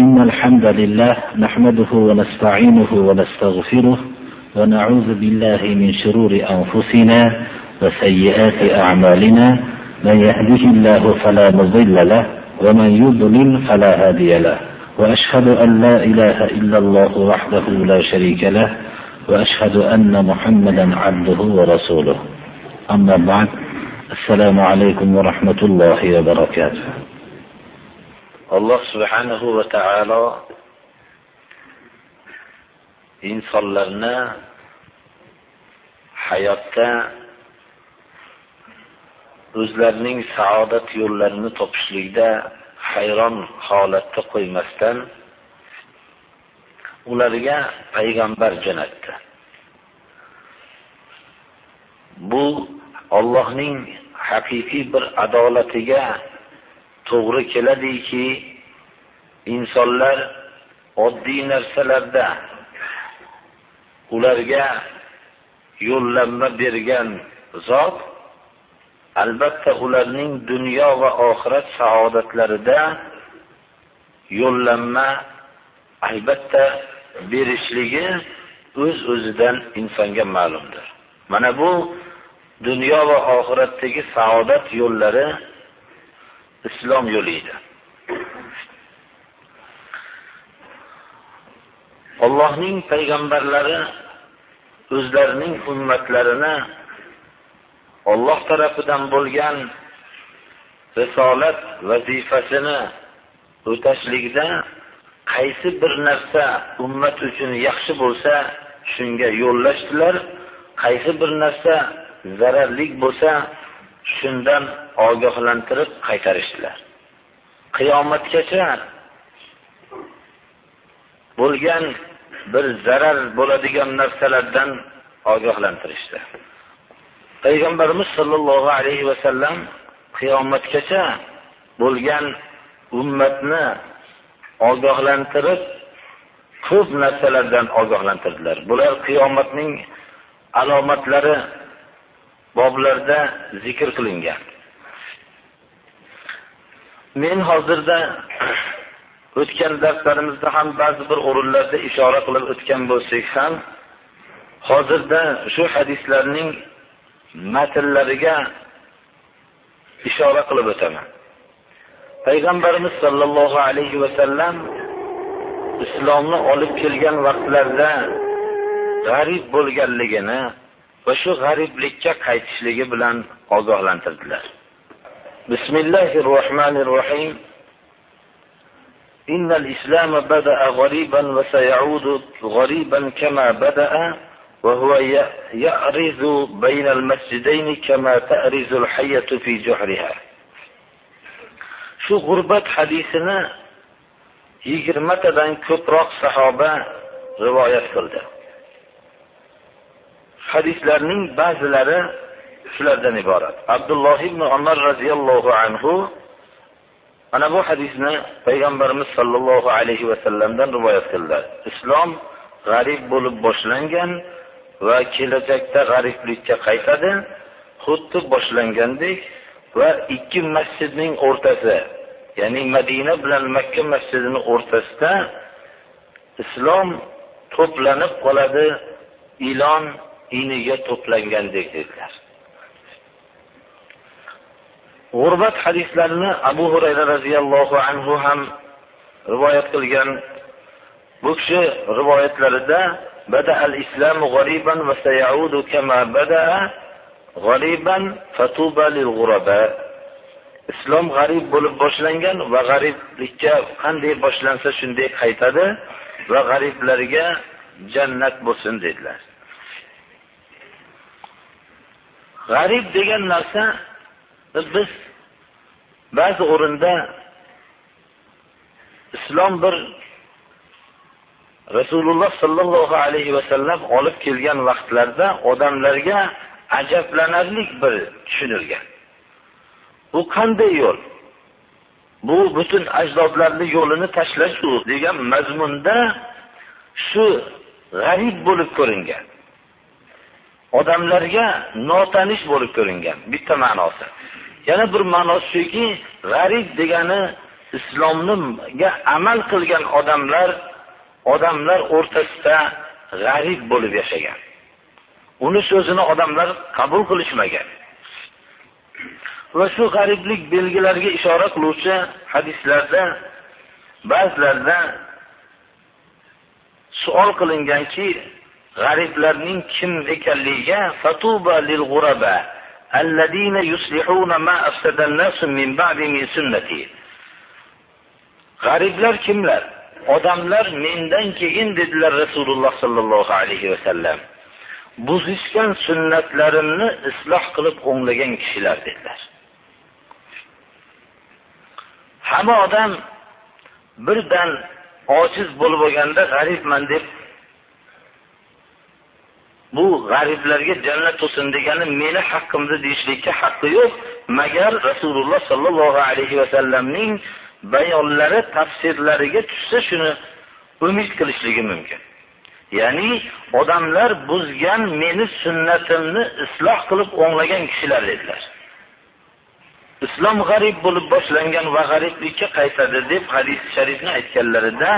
إن الحمد لله نحمده ونستعينه ونستغفره ونعوذ بالله من شرور أنفسنا وسيئات أعمالنا. من يهده الله فلا مضل له ومن يضلل فلا هادي له. وأشهد أن لا إله إلا الله وحده لا شريك له. وأشهد أن محمدا عبده ورسوله. أما بعد السلام عليكم ورحمة الله وبركاته. Alloh subhanahu va taolo insonlarni hayotda o'zlarining saodat yo'llarini topishlikda hayron holatda qo'ymasdan ularga payg'ambar jo'natdi. Bu Allohning haqiqiy bir adolatiga to'g'ri keladiki insonlar oddiy narsalarda ularga yo'llanma bergan zot albatta ularning dunyo va oxirat saodatlarida yo'llanma albatta berishligi o'z öz o'zidan insonga ma'lumdir. Mana bu dunyo va oxiratdagi saodat yo'llari islom yo'li edi. Allohning payg'ambarlari o'zlarining ummatlarini Alloh tarafidan bo'lgan risolat vazifasini o'tashlikda qaysi bir narsa ummat uchun yaxshi bo'lsa, shunga yo'llashdilar. Qaysi bir narsa zararlik bo'lsa, shundan ogohlantirib qaytarishdilar. Qiyomatgacha bo'lgan bir zarar bo'ladigan narsalardan ogohlantirishdi. Payg'ambarimiz sollallohu alayhi va sallam qiyomatgacha bo'lgan ummatni ogohlantirib ko'p narsalardan ogohlantirdilar. Bular qiyomatning alomatlari boblarda zikr qilingan. Men hozirda o'tgan darslarimizda ham ba'zi bir o'rinlarda ishora qilib o'tgan bo'lsak ham, hozirda shu hadislarning matnlariga ishora qilib o'taman. Payg'ambarimiz sollallohu alayhi va sallam islomni olib kelgan vaqtlarda g'arib bo'lganligini va shu g'ariblikka qaytishligi bilan ogohlantirdilar. Bismillahir Rohmanir Rohim. إن الإسلام بدأ غريبا وسيعود غريبا كما بدأ وهو يأرز بين المسجدين كما تأرز الحية في جحرها shu g'urbat hadisini yigirmatadan ko'proq sahoba rivoyat qildi hadislarning ba'zilari shulardan iborat abdulloh ibn umar roziyallohu anhu Ana bu hadisni payg'ambarimiz sollallohu alayhi va sallamdan rivoyat qildilar. Islom g'arib bo'lib boshlangan va kelajakda g'ariblikka qaytadi, xuddi boshlangandek va ikki masjidning o'rtasi, ya'ni Madina bilan Makka masjidining o'rtasida islom to'planib qoladi, ilon iniga to'plangandek dedilar. G'urbat hadislarini Abu Hurayra radhiyallohu anhu ham rivoyat qilgan. Bu kishi rivoyatlarida bada al-islamu g'ariban va sayaudu kama bada g'ariban fatuba lil g'uraba Islom g'arib bo'lib boshlangan va g'ariblikka qanday boshlansa shunday qaytadi va g'ariblarga jannat bo'lsin dedilar. G'arib degan narsa biz ba'zi o'rinda islom bir Rasululloh sollallohu alayhi va sallam olib kelgan vaqtlarda odamlarga ajablanarlik bir tushunilgan. Bu qanday yo'l? Bu butun ajdodlarning yo'lini tashlash degan mazmunda shu g'arib bo'lib ko'ringan. Odamlarga notanish bo'lib ko'ringan bitta ma'nosi. Yana bir ma'nosi shuki, g'arib degani islomga amal qilgan odamlar odamlar o'rtasida g'arib bo'lib yashagan. Uni so'zini odamlar qabul qilishmagan. Va shu g'ariblik belgilariga ishora qiluvchi hadislarda ba'zilarda savol qilinganki, g'ariblarning kim ekanligiga fatuba lil g'uraba alladina yuslihuna ma afsadannasu an-nas min ba'di min sunnati. G'ariblar kimlar? Odamlar mendan keyin dedilar Rasululloh sallallohu alayhi va sallam. Buzishgan sunnatlarimni isloh qilib o'nglagan kishilar dedilar. Hamma odam birdan ojiz bo'lib olganda g'aribman deb bu g'ariblarga jannat to'sin degani meni haqqimda deyishlikka haqqi yo'q. Magar rasululloh sollallohu alayhi vasallamning bayonlari tafsirlariga tushsa shuni umid qilishligi mumkin. Ya'ni odamlar buzgan meni sunnatimni isloh qilib o'nglagan kishilar dedilar. Islom g'arib bo'lib boshlangan va g'ariblikka qaytadi deb hadis sharifni aytganlarida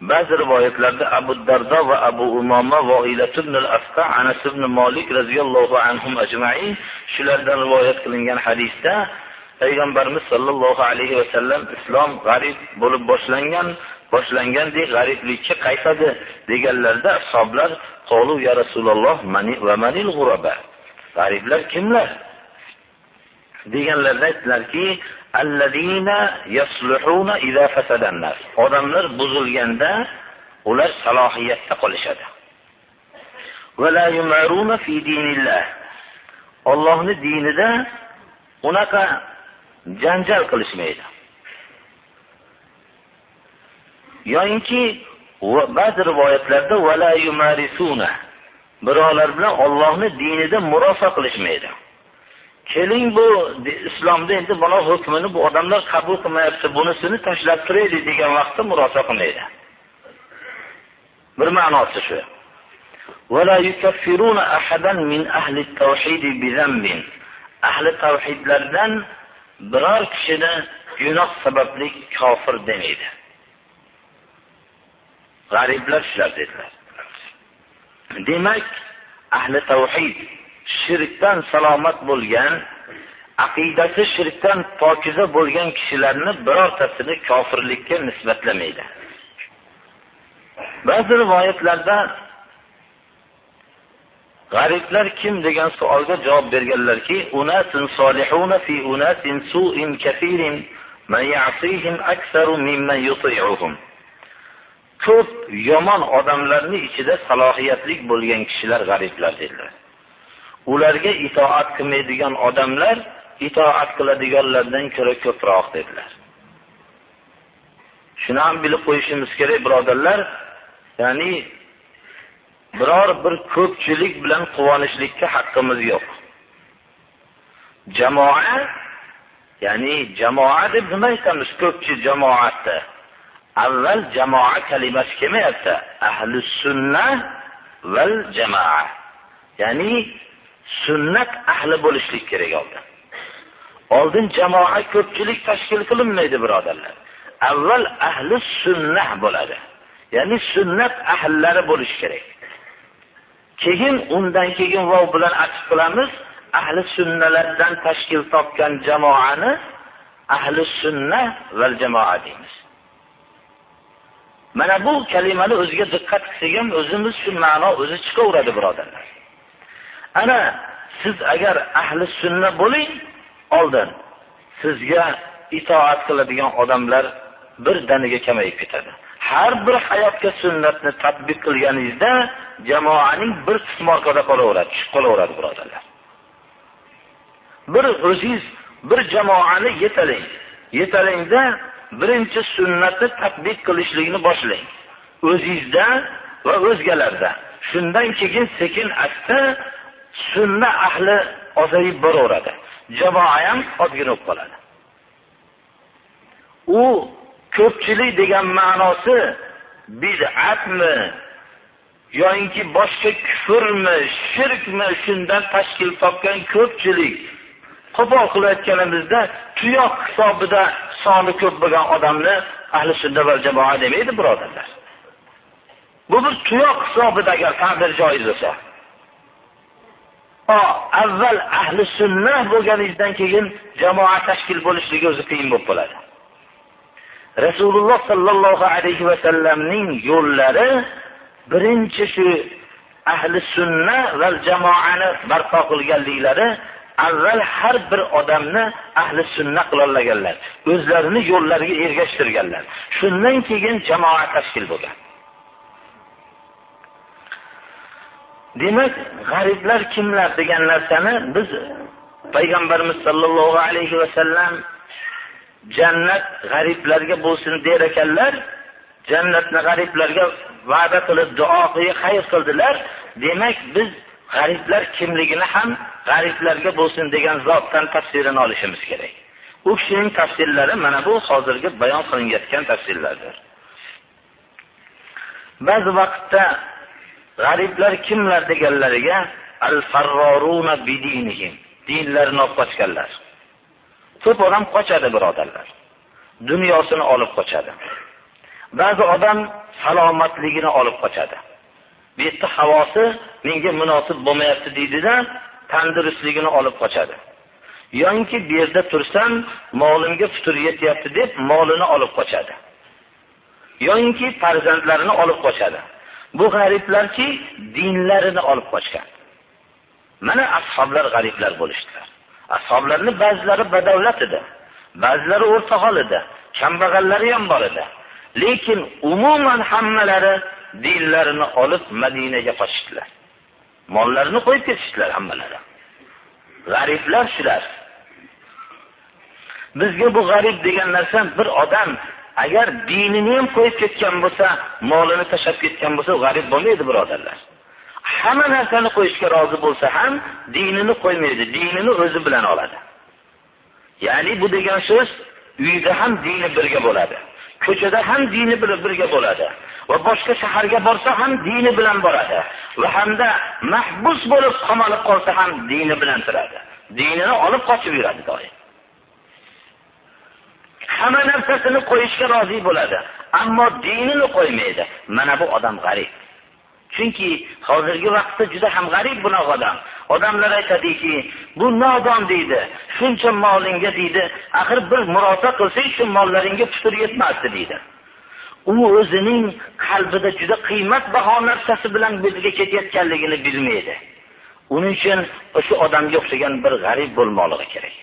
ba'zi rivoyatlarda abu dardo va abu umoma voilat ibn al-asqa anas ibn molik roziyallohu anhum ajmain shulardan rivoyat qilingan hadisda payg'ambarimiz sollallohu alayhi vasallam islom g'arib bo'lib boshlangan boshlangandek g'ariblikka qaytadi deganlarida ashoblar qolu ya rasululloh mani va manil g'uraba g'ariblar kimlar? deganlarda aytdilarki allazina yasluhuna idza fasadannas. odamlar buzilganda ular salohiyatda qolishadi. va la yumaruna fi dinillah Allohning dinida unaqa janjal qilishmaydi. Yo'inki ba'zi rivoyatlarda va la yumarisuna birovlar bilan Allohning dinida murosa qilishmaydi. Keling bu islomda endi mana hukmini bu odamlar qabul qilmayapti bunisini tashlab turaylik degan vaqtda murosa qilmaydi. Bir ma'nosi shu. Ahli tavhidlardan biror kishini gunoh sababli kofir demaydi. G'ariblar shular dedilar. Demak ahli tavhid shirkdan salomat bo'lgan aqidasi shirkdan pokiza bo'lgan kishilarni birortasini kofirlikka nisbatlamaydi. Ba'zi rivoyatlarda g'ariblar kim degan savolga javob berganlarki unasin solihuna fi unasin su'in kathirin man ya'sihim aktsaru mimman yuti'uhum. Ko'p yomon odamlarni ichida salohiyatli bo'lgan kishilar g'ariblar dedilar. Ularga itoat qilmaydigan odamlar itoat qiladiganlardan ko'ra ko'proq dedilar. Shuni ham bilib qo'yishimiz kerak birodarlar. Ya'ni biror bir ko'pchilik bilan quvonishlikka haqqimiz yo'q. Jamoa ya'ni jamoa deb nima aytamiz? Ko'pchi jamoatda. avval jamoa kalimasi kelmayapti. Ahli sunna val jamoa ya'ni sunnat ahli bo'lishlik kerak oldin oldin jamoa ko'pchilik tashkil qilinmaydi birodarlar. Avval ahli sunnah bo'ladi. Ya'ni sunnat ahllari bo'lishi kerak. Keyin undan keyin vov bilan atf qilamiz ahli sunnalardan tashkil topgan jamoani ahli sunna val jamoa deymiz. Mana bu kalimani o'ziga diqqat qilsak ham o'zimiz shu ma'no o'zi chiqaveradi birodarlar. Ana siz agar ahli sunna bo'ling oldin sizga itoat qiladigan odamlar bir daniga kamayib ketadi. Har bir hayotga sunnatni tadbiq qilganingizda jamoaning bir qismi orqada qolaveradi tushib qolaveradi birodarlar. Bir o'zingiz bir jamoani yetalang yetalangda birinchi sunnatni tadbiq qilishlikni boshlang. O'zingizda va o'zgalarda. Shundan keyin sekin asta sunna ahli ozayib boraveradi. Jamoa ham ozgina bo'lib qoladi. U ko'pchilik degan ma'nosi bid'atmi yoyinki boshqa kufrmi shirkmi shundan tashkil topgan ko'pchilik qo'pol qilayotganimizda tuyoq hisobida soni ko'p bo'lgan odamni ahli sunna va jamoa demaydi birodarlar. Bu bir tuyoq hisobida agar ta'bir joiz bo'lsa. Avval ahli sunna bo'lganingizdan keyin jamoa tashkil bo'lishligi o'zi qiyin bo'lib qoladi. Rasululloh sollallohu alayhi vasallamning yo'llari birinchi shu ahli sunna va jamoani barpo qilganliklari avval har bir odamni ahli sunna qilolmaganlar o'zlarini yo'llariga ergashtirganlar. Shundan keyin jamoa tashkil bo'lgan. Demak g'ariblar kimlar degan narsani biz payg'ambarimiz sollallohu alayhi vasallam jannat g'ariblarga bo'lsin der ekanlar jannatni g'ariblarga va'da qilib duo qilib xayr qildilar. Demak biz g'ariblar kimligini ham g'ariblarga bo'lsin degan zotdan tafsirini olishimiz kerak. U kishining tafsirlari mana bu hozirgi bayon qilinayotgan tafsirlardir. Ba'zi vaqtda g'ariblar kimlar deganlariga al farroruna bidinihim dinlarini olib qochganlar. Ko'p odam qochadi birodarlar. Dunyosini olib qochadi. Ba'zi odam salomatligini olib qochadi. Bu yerda havosi menga munosib bo'lmayapti deydida tandurustligini olib qochadi. Yoinki bu yerda tursam molimga futur yetyapti deb molini olib qochadi. Yoinki farzandlarini olib qochadi. Bu g'ariblarki dinlarini olib qochgan. Mana ashoblar g'ariblar bo'lishdilar. Ashablarning ba'zilari badavlat edi ba'zilari o'rta hol edi kambag'allari ham bor edi. Lekin umuman hammalari dinlarini olib madinaga qochishdilar. Mollarini qo'yib ketishdilar hammalari. G'ariblar shular. Bizga bu g'arib degan narsa bir odam agar dinini ham qo'yib ketgan bo'lsa molini tashlab ketgan bo'lsa g'arib bo'lmaydi birodarlar. Hamma narsani qo'yishga rozi bo'lsa ham dinini qo'ymaydi dinini o'zi bilan oladi. Ya'ni bu degan so'z uyda ham dini birga bo'ladi ko'chada ham dini birga bo'ladi va boshqa shaharga borsa ham dini bilan boradi va hamda mahbus bo'lib qamalib qolsa ham dini bilan turadi. Dinini olib qochib yuradi doim. Hamma narsasini qo'yishga rozi bo'ladi ammo dinini qo'ymaydi. Mana bu odam g'arib. Chunki hozirgi vaqtda juda ham g'arib bunaqa odam. Odamlar aytadiki bu nodon deydi shuncha molingga deydi axir bir murosa qilsang shu mollaringga putur yetmasdi deydi. U o'zining qalbida juda qiymatbaho narsasi bilan bizga ketayotganligini bilmaydi. Uning uchun o'sha odamga o'xshagan bir g'arib bo'lmoqligi kerak.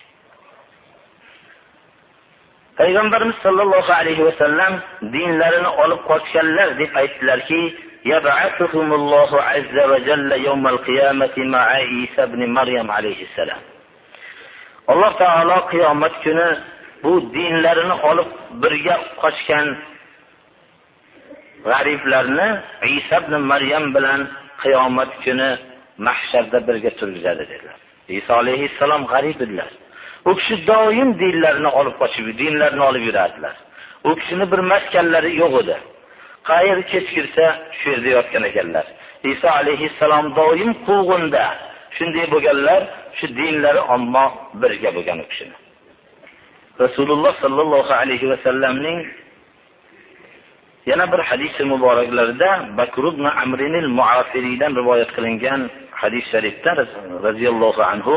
payg'ambarimiz sollallohu alayhi vasallam dinlarini olib qochganlar deb aytdilarki yab'atuhumullohu azza va jalla yawmal qiyamati ma'a Isa ibn Maryam alayhissalam alloh taolo qiyomat kuni bu dinlarini olib birga qochgan g'ariblarni Isa ibn Maryam bilan qiyomat kuni mahsharda birga turgizadi dedilar. Iso alayhissalom g'arib edilar. U kishi doim dinlarini olib qochib dinlarini olib yurardilar. U kishini bir maskanlari yo'q edi. Qayer kech kirsa shu yerda yotgan ekanlar. Iso alayhissalom doim quvg'inda. Shunday bo'lganlar shu dinlari ammo birga bo'lgan u kishini. Rasululloh sollallohu alayhi vasallamning yana bir hadisi muboraklarida bakr ibn amrinil muafiriydan rivoyat qilingan hadis sharifda roziyallohu anhu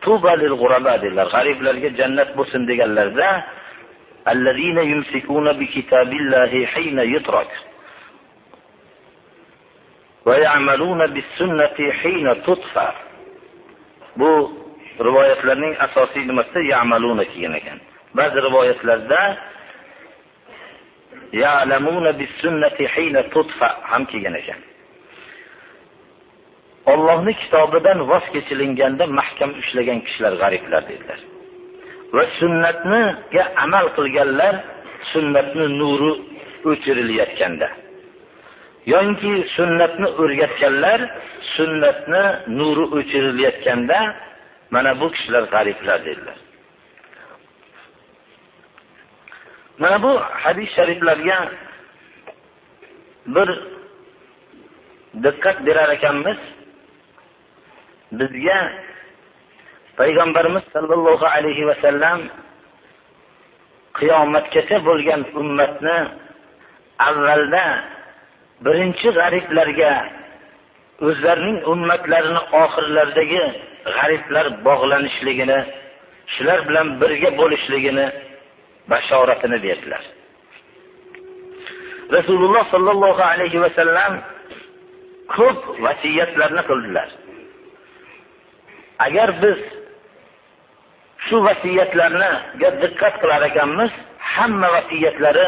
tuba lil g'uraba dedilar. G'ariblarga jannat bo'lsin deganlarida allazina yumsikuna bi kitabillahi hina yutrak va ya'maluna bis sunnati hayna tutfa. Bu rivoyatlarning asosiy nimasida ya'maluna kelgan ekan. Ba'zi rivoyatlarda ya'lamuna bis sunnati hayna tutfa ham kelgan ekan. Allohning kitobidan voz kechilinganda mahkam ushlagan kishilar g'ariblar dedilar. Va sunnatniga amal qilganlar sunnatni nuri o'chirilayotganda. Yoinki sunnatni o'rgatganlar sunnatni nuri o'chirilayotganda mana bu kishilar g'ariblar dedilar. Mana bu hadis shariflarga bir diqqat berar ekanmiz. Bizga payg'ambarimiz sollallohu alayhi vasallam qiyomatgacha bo'lgan ummatni avvalda birinchi g'ariblarga o'zlarining ummatlarini oxirlaridagi g'ariblar bog'lanishligini shular bilan birga bo'lishligini bashoratini berdilar. Rasululloh sollallohu alayhi vasallam ko'p vasiyatlarni qildilar. Agar biz shu vasiyatlarga diqqat qilar ekanmiz hamma vasiyatlari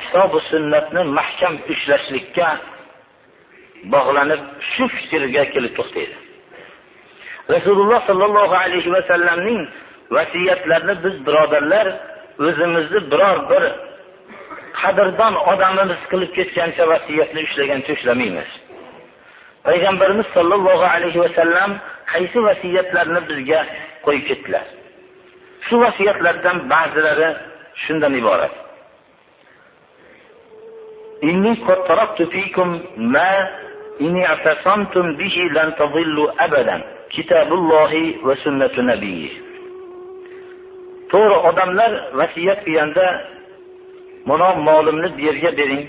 kitobi sunnatni mahkam ushlashlikka bog'lanib shu fikrga kelib to'xtaydi rasululloh sollallohu alayhi vasallamning vasiyatlarini biz birodarlar o'zimizni biror bir qadrdon odamimiz qilib ketgancha vasiyatni ushlagancha ushlamaymiz. payg'ambarimiz sollallohu alayhi vasallam qaysi vasiyatlarni bizga qo'yib ketdilar shu vasiyatlardan ba'zilari shundan iborat إني قد تركت فيكم ما إن اعتصمتم به لن تضلوا أبدا كتاب الله وسنة نبيه to'g'ri odamlar vasiyat qilganda mana molimni bu yerga bering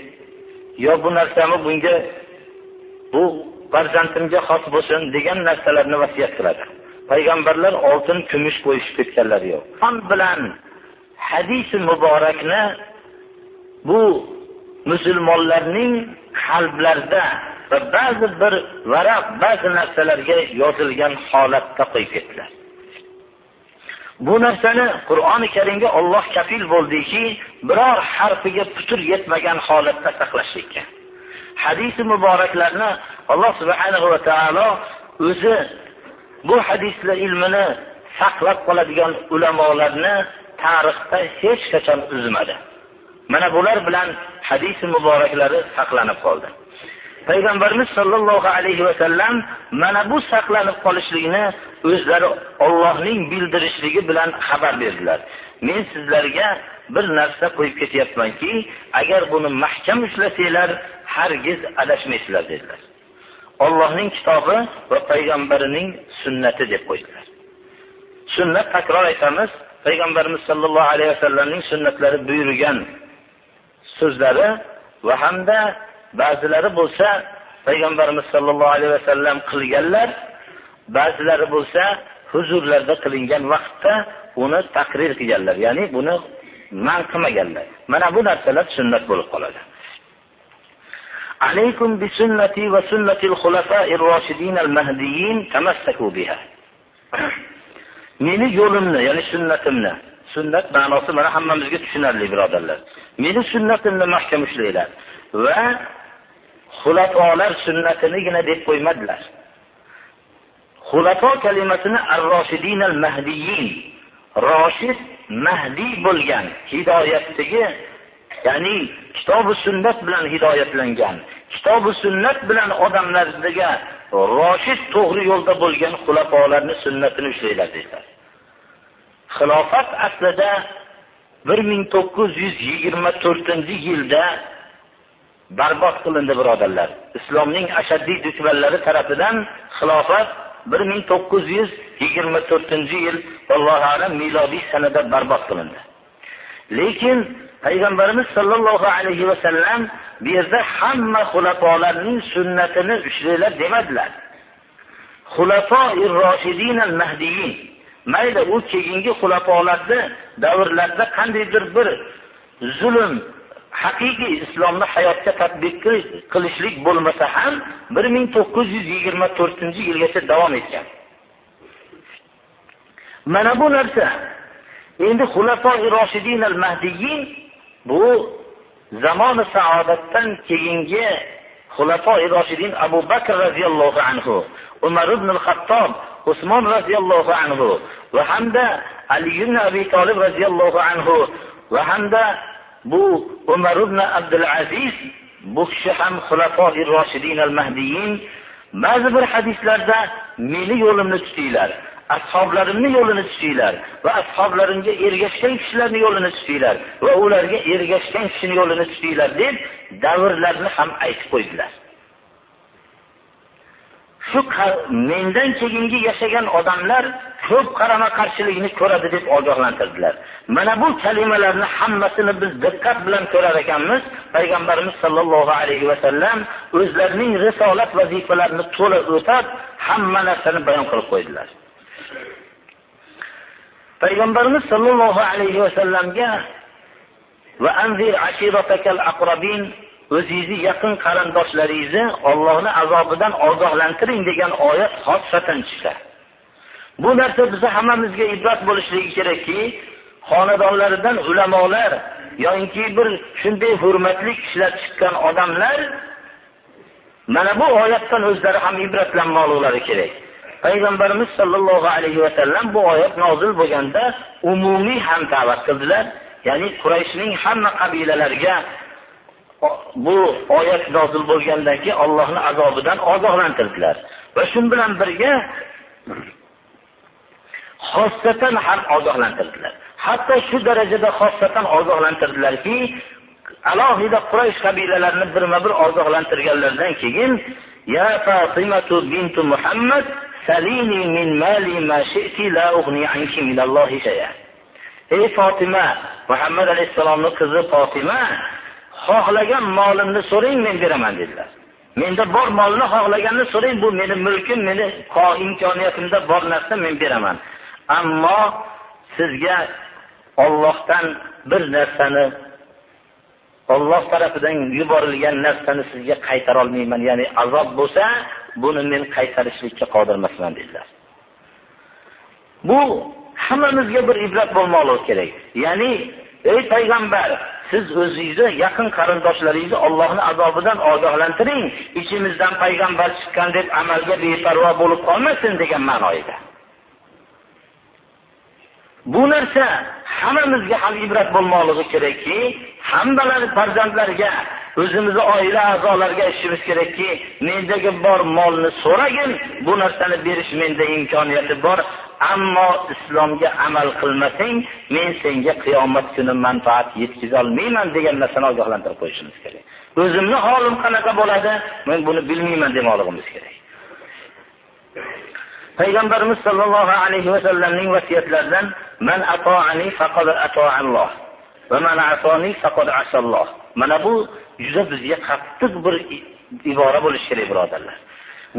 yo bu narsani bunga bu farzandimga xos bo'lsin degan narsalarni vasiyat qiladi. Payg'ambarlar oltin kumush qo'yishib ketganlari yo'q. Qon bilan hadisi muborakni bu musulmonlarning qalblarida va ba'zi bir varaq ba'zi narsalarga yozilgan holatda qo'yib ketdilar. Bu narsani qur'oni karimga olloh kafil bo'ldiki biror harfiga putur yetmagan holatda saqlashlikka hadisi muboraklarni alloh subhanahu va taolo o'zi bu hadislar ilmini saqlab qoladigan ulamolarni tarixda hech qachon uzmadi. Mana bular bilan hadisi muboraklari saqlanib qoldi. Payg'ambarimiz sollallohu alayhi vasallam mana bu saqlanib qolishligini o'zlari ollohning bildirishligi bilan xabar berdilar. Men sizlarga bir narsa qo'yib ketyapmanki agar buni mahkam ushlasanglar hargiz adashmaysizlar dedilar. Ollohning kitobi va payg'ambarining sunnati deb qo'ydilar. Sunnat takror aytamiz payg'ambarimiz sollallohu alayhi vasallamning sunnatlari buyurgan so'zlari va hamda ba'zilari bo'lsa payg'ambarimiz sollallohu alayhi vasallam qilganlar ba'zilari bo'lsa huzurlarda qilingan vaqtda uni taqrir qilganlar ya'ni buni man qilmaganlar. Mana bu narsalar sunnat bo'lib qoladi. alaykum bi sunnati va sunnatil xulafa'ir roshidin al mahdiyin tamassaku biha. Meni yo'limni, ya'ni sunnatimni, sunnat ma'nosi mana hammamizga tushunarli birodarlar. Meni sunnatimni mahkam ushlanglar va xulafolar sunnatinigina deb qo'ymadilar. Xulafo kalimasini ar-roshidin al mahdiyin, roshid mahdi bo'lgan hidoyatdagi ya'ni kitobi sunnat bilan hidoyatlangan kitobi sunnat bilan odamlarga roshid to'g'ri yo'lda bo'lgan xulafolarni sunnatini ushlanglar dedilar xilofat aslida bir ming to'qqiz yuz yigirma to'rtinchi yilda barbod qilindi birodarlar. Islomning ashaddiy dushmanlari tarafidan xilofat bir ming to'qqiz yuz yigirma to'rtinchi yil allohu alam milodiy sanada barbod qilindi. Lekin payg'ambarimiz sollallohu alayhi vasallam bu yerda hamma xulafolarning sunnatini ushlanglar demadilar. Xulafo roshidin al mahdiyin mayli u keyingi xulafolarni davrlarda qandaydir bir zulm haqiqiy islomni hayotga tadbiq qilishlik bo'lmasa ham bir ming to'qqiz yuz yigirma to'rtinchi yilgacha davom etgan. Mana bu narsa endi xulafoi roshidin al mahdiyin bu zamoni saodatdan keyingi xulafoi roshidin abu bakr roziyallohu anhu umar ibn hattob usmon roziyallohu anhu va hamda ali ibn abi tolib roziyallohu anhu va hamda bu umar ibn abdul aziz bu kishi ham xulafoi roshidin al mahdiyin ba'zi bir hadislarda meni yo'limni tutinglar. Ashoblarimni yo'lini tutinglar va ashoblarimga ergashgan kishilarni yo'lini tutinglar va ularga ergashgan kishini yo'lini tutinglar deb davrlarni ham aytib qo'ydilar. Shu mendan keyingi yashagan odamlar ko'p qarama qarshilikni ko'radi deb ogohlantirdilar. Mana bu kalimalarni hammasini biz diqqat bilan ko'rar ekanmiz. Payg'ambarimiz sollallohu alayhi vasallam o'zlarining risolat vazifalarini to'la o'tab hamma narsani bayon qilib qo'ydilar. Payg'ambarimiz sollallohu alayhi vasallamga va anzir ashiratakal aqrabin o'zingizni yaqin qarindoshlaringizni Allohni azobidan ogohlantiring degan oyat xosatan tushdi. Bu narsa bizni hammamizga ibrat bo'lishligi kerakki, xonadonlaridan ulamolar yoki bir shunday hurmatli kishilar chiqqan odamlar mana bu oyatdan o'zlari ham ibratlanmoqlari kerak. Payg'ambarimiz sollallohu alayhi vasallam bu oyat nozil bo'lganda umumiy ham da'vat qildilar. Ya'ni Qurayshning hamma qabilalariga bu oyat nozil bo'lgandan keyin Allohning azobidan ogohlantirdilar. Va shu bilan birga xossatan ham ogohlantirdilar. Hatto shu darajada xossatan ogohlantirdilarki, alohida Quraysh qabilalarini birma-bir ogohlantirganlardan keyin Ya Fatimatu bintu Muhammad salini min mali ma shi'ti la ughni anki min Allohi shay'a. Ey Fatima, Muhammad alayhisalomning qizi Fatima, xohlagan molimni so'rang men beraman dedilar. Menda bor molni xohlaganini so'rang bu meni mulkim meni imkoniyatimda bor narsa men beraman. Ammo sizga Allohdan bir narsani Alloh tarafidan yuborilgan narsani sizga qaytara olmayman ya'ni azob bo'lsa buni men qaytarishlikka qodir emasman dedilar. Bu hammamizga bir ibrat bo'lmoqligi kerak. Ya'ni ey payg'ambar siz o'zingizni yaqin qarindoshlaringizni Allohning azobidan ogohlantiring ichimizdan payg'ambar chiqqan deb amalga beparvo bo'lib qolmasin degan ma'noda bu narsa hammamizga ham ibrat bo'lmoqligi kerakki hammalari farzandlarga o'zimizni oila a'zolariga aytishimiz kerakki mendagi bor molni so'ragin bu narsani berish menda imkoniyati bor. Ammo islomga amal qilmasang men senga qiyomat kuni manfaat yetkazolmayman degan narsani ogohlantirib qo'yishimiz kerak. O'zimni holim qanaqa bo'ladi? Men buni bilmayman demoqligimiz kerak. Payg'ambarimiz sollallohu alayhi vasallamning vasiyatlaridan man atoani faqad atoalloh va man asoni faqad asalloh mana bu juda bizga qattiq bir ibora bo'lishi kerak birodarlar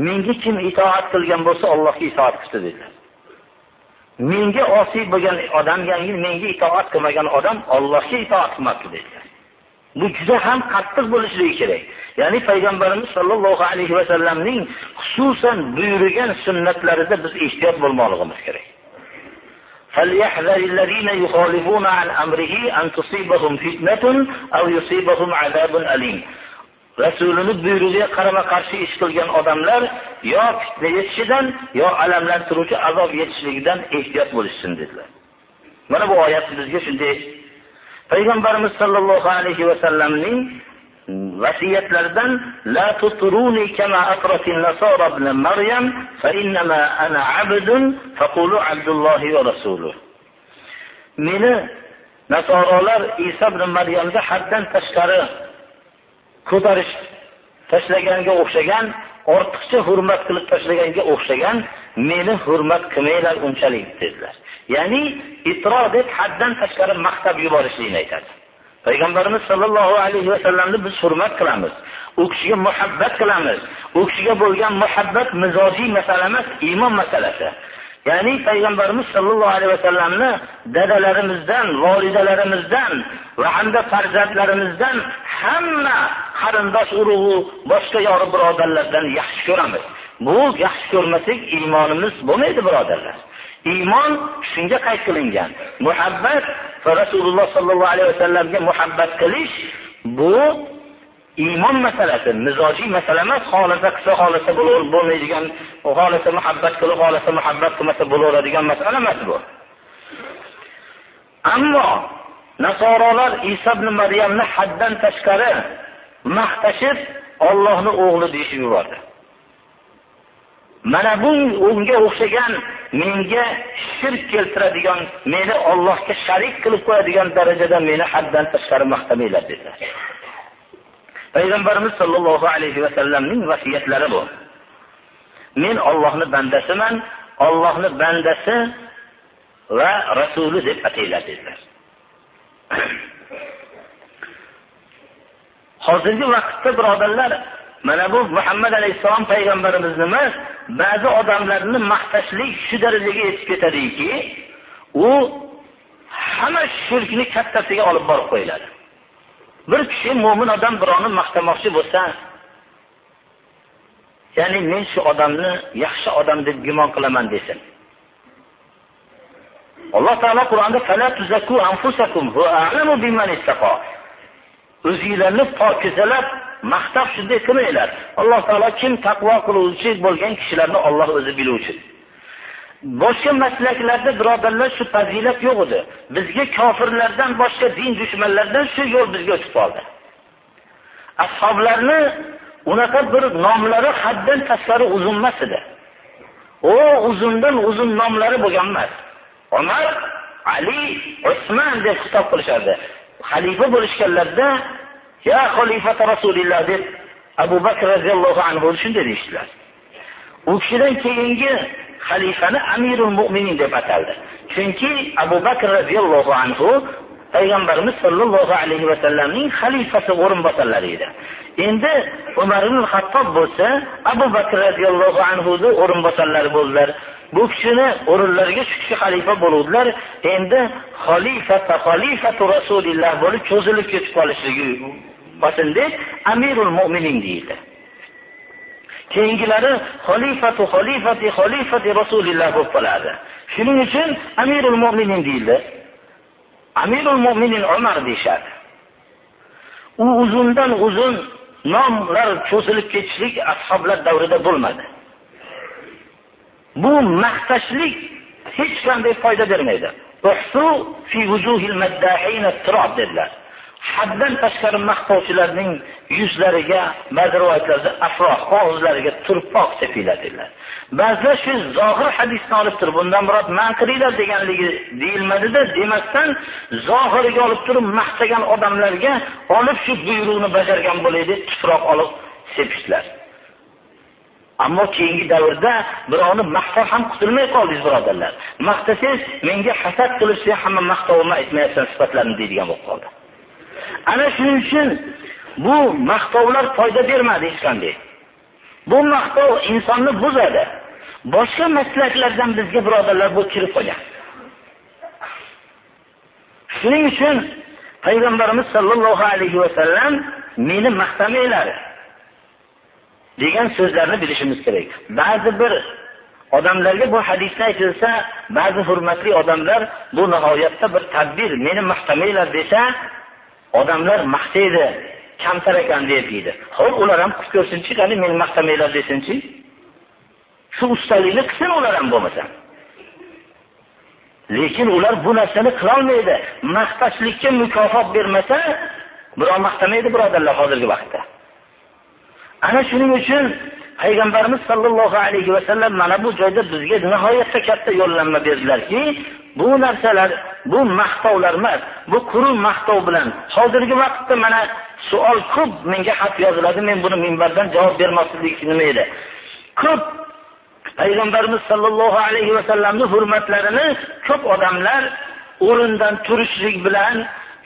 menga kim itoat qilgan bo'lsa allohga itoat qildi dedilar menga osiy bo'lgan odam ya'ni menga itoat qilmagan odam Allohga itoat qilmabdi dedilar. Bu juda ham qattiq bo'lishligi kerak. Ya'ni payg'ambarimiz sollallohu alayhi vasallamning xususan buyurgan sunnatlarida biz ehtiyot bo'lmoqligimiz kerak. فليحذر الذين يخالفون عن أمره أن تصيبهم فتنة أو يصيبهم عذاب أليم rasulini buyrug'iga qarama qarshi ish qilgan odamlar yo fitna yetishidan yo alamlantiruvchi azob yetishligidan ehtiyot bo'lishsin dedilar mana bu oyat bizga shunday payg'ambarimiz sollallohu alayhi vasallamning vasiyatlaridan la tutruni kama atratin nasara ibn maryam fa innama ana abdun faqulu abdullohi va rasuluh meni nasorolar Isa ibn Maryamga haddan tashqari ko'tarish tashlaganga o'xshagan ortiqcha hurmat qilib tashlaganga o'xshagan meni hurmat qilmanglar unchalik dedilar. Ya'ni itro deb haddan tashqari maqtab yuborishlikni aytadi. Payg'ambarimiz sollallohu alayhi vasallamni biz hurmat qilamiz. U kishiga muhabbat qilamiz. U kishiga bo'lgan muhabbat mizojiy masala emas iymon masalasi. Ya'ni payg'ambarimiz sollallohu alayhi vasallamni dadalarimizdan volidalarimizdan va hamda farzandlarimizdan hamma qarindosh urug'u boshqa yori birodarlardan yaxshi ko'ramiz. Bu yaxshi ko'rmasak iymonimiz bo'lmaydi birodarlar. Iymon shunga qayd qilingan. Muhabbat va rasululloh sollallohu alayhi vasallamga muhabbat qilish bu iymon masalasi mizojiy masala emas xohlasa qilsa xohlasa bo'lmaydigan xohlasa muhabbat qilib xohlasa muhabbat qilmasa bo'laveradigan masala emas bu. Ammo nasorolar iso ibn maryamni haddan tashqari maqtashib ollohni o'g'li deyishib yubordi. Mana bu unga o'xshagan menga shirk keltiradigan meni ollohga sharik qilib qo'yadigan darajada meni haddan tashqari maqtamanglar dedilar. Payg'ambarimiz sollallohu alayhi vasallamning vasiyatlari bu. Men Allohning bandasiman Allohning bandasi va rasuli deb ataylar dedilar. Hozirgi vaqtda birodarlar mana bu muhammad alayhissalom payg'ambarimizni emas ba'zi odamlarni maqtashlik shu darajaga yetib ketadiki u hamma shirkni kattasiga olib borib qo'yiladi. Bir kishi mo'min odam birovni maqtamoqchi bo'lsa ya'ni men shu odamni yaxshi odam deb gumon qilaman desin. Alloh taolo qur'onda o'zinglarni pokizalab maqtab shunday qilmanglar. Alloh taolo kim taqvo qiluvchi bo'lgan kishilarni olloh o'zi biluvchi. Boshqa maslaklarda birodarlar shu fazilat yo'q edi. Bizga kofirlardan boshqa din dushmanlaridan shu yo'l bizga o'tib qoldi ashoblarni unaqa bir nomlari haddan tashqari uzun emas edi. U uzundan uzun nomlari bo'lgan emas. Umar ali usmon deb xitob qilishardi. Xalifa bo'lishganlarida ya xalifata rasulilloh deb abu bakr roziyallohu anhu shunday deyishdilar. U kishidan keyingi xalifani amirul mo'minin deb ataldi. Chunki abu bakr roziyallohu anhu payg'ambarimiz sollallohu alayhi vasallamning xalifasi o'rinbosarlari edi. Endi umar ibn hattob bo'lsa abu bakr roziyallohu anhuni o'rinbosarlari bo'ldilar. Bu kishini o'rinlariga shu kishi xalifa bo'luvdilar. Endi xalifata xalifatu rasulilloh bo'lib cho'zilib ketib qolishligi bo'lsin deb amirul mo'minin deyildi. Keyingilari xalifatu xalifati xalifati rasulilloh bo'lib qoladi. Shuning uchun amirul mo'minin deyildi. Amirul mo'minin umar deyishadi. U uzundan uzun nomlar cho'zilib ketishlik ashoblar davrida bo'lmadi. Bu maqtashlik hech qanday foyda bermaydi. Dedilar. Haddan tashqari maqtovchilarning yuzlariga ba'zi rivoyatlarda afroh og'izlariga turpoq sepinglar dedilar. Ba'zilar shu zohir hadisni olib turib bundan murod man qilinglar deganligi deyilmadida demasdan zohiriga olib turib maqtagan odamlarga olib shu buyruqni bajargan bo'lay tuproq olib sepishdilar. Ammo keyingi davrda birovni maqtab ham qutilmay qoldingiz birodarlar. Maqtasangiz menga hasad qilishga hamma maqtovimni aytmayapsan sifatlarini deydigan bo'lib qoldi. Ana shuning uchun bu maqtovlar foyda bermadi hech qanday bu maqtov insonni buzadi. Boshqa maslaklardan bizga birodarlar bu kirib qolgan. Shuning uchun payg'ambarimiz sollallohu alayhi vasallam meni maqtamanglar degan so'zlarni bilishimiz kerak. Ba'zi bir odamlarga bu hadisda aytilsa ba'zi hurmatli odamlar bu nihoyatda bir tadbir meni maqtamanglar desa odamlar maqtaydi kamtar ekan deb deydi. Ho'p ular ham qilib ko'rsinchi qani meni maqtamanglar desinchi shu ustalikni qilsin ular ham bo'lmasa. Lekin ular bu narsani qilolmaydi. Maqtashlikka mukofot bermasa birov maqtamaydi birodarlar hozirgi vaqtda. Ana shuning uchun payg'ambarimiz sollallohu alayhi vasallam mana bu joyda bizga nihoyatda katta yo'llanma berdilarki bu narsalar bu maqtovlar emas bu quruq maqtov bilan. Hozirgi vaqtda mana savol ko'p menga xat yoziladi men buni minbardan javob bermaslik nima edi? Ko'p payg'ambarimiz sollallohu alayhi vasallamni hurmatlarini ko'p odamlar o'rindan turishlik bilan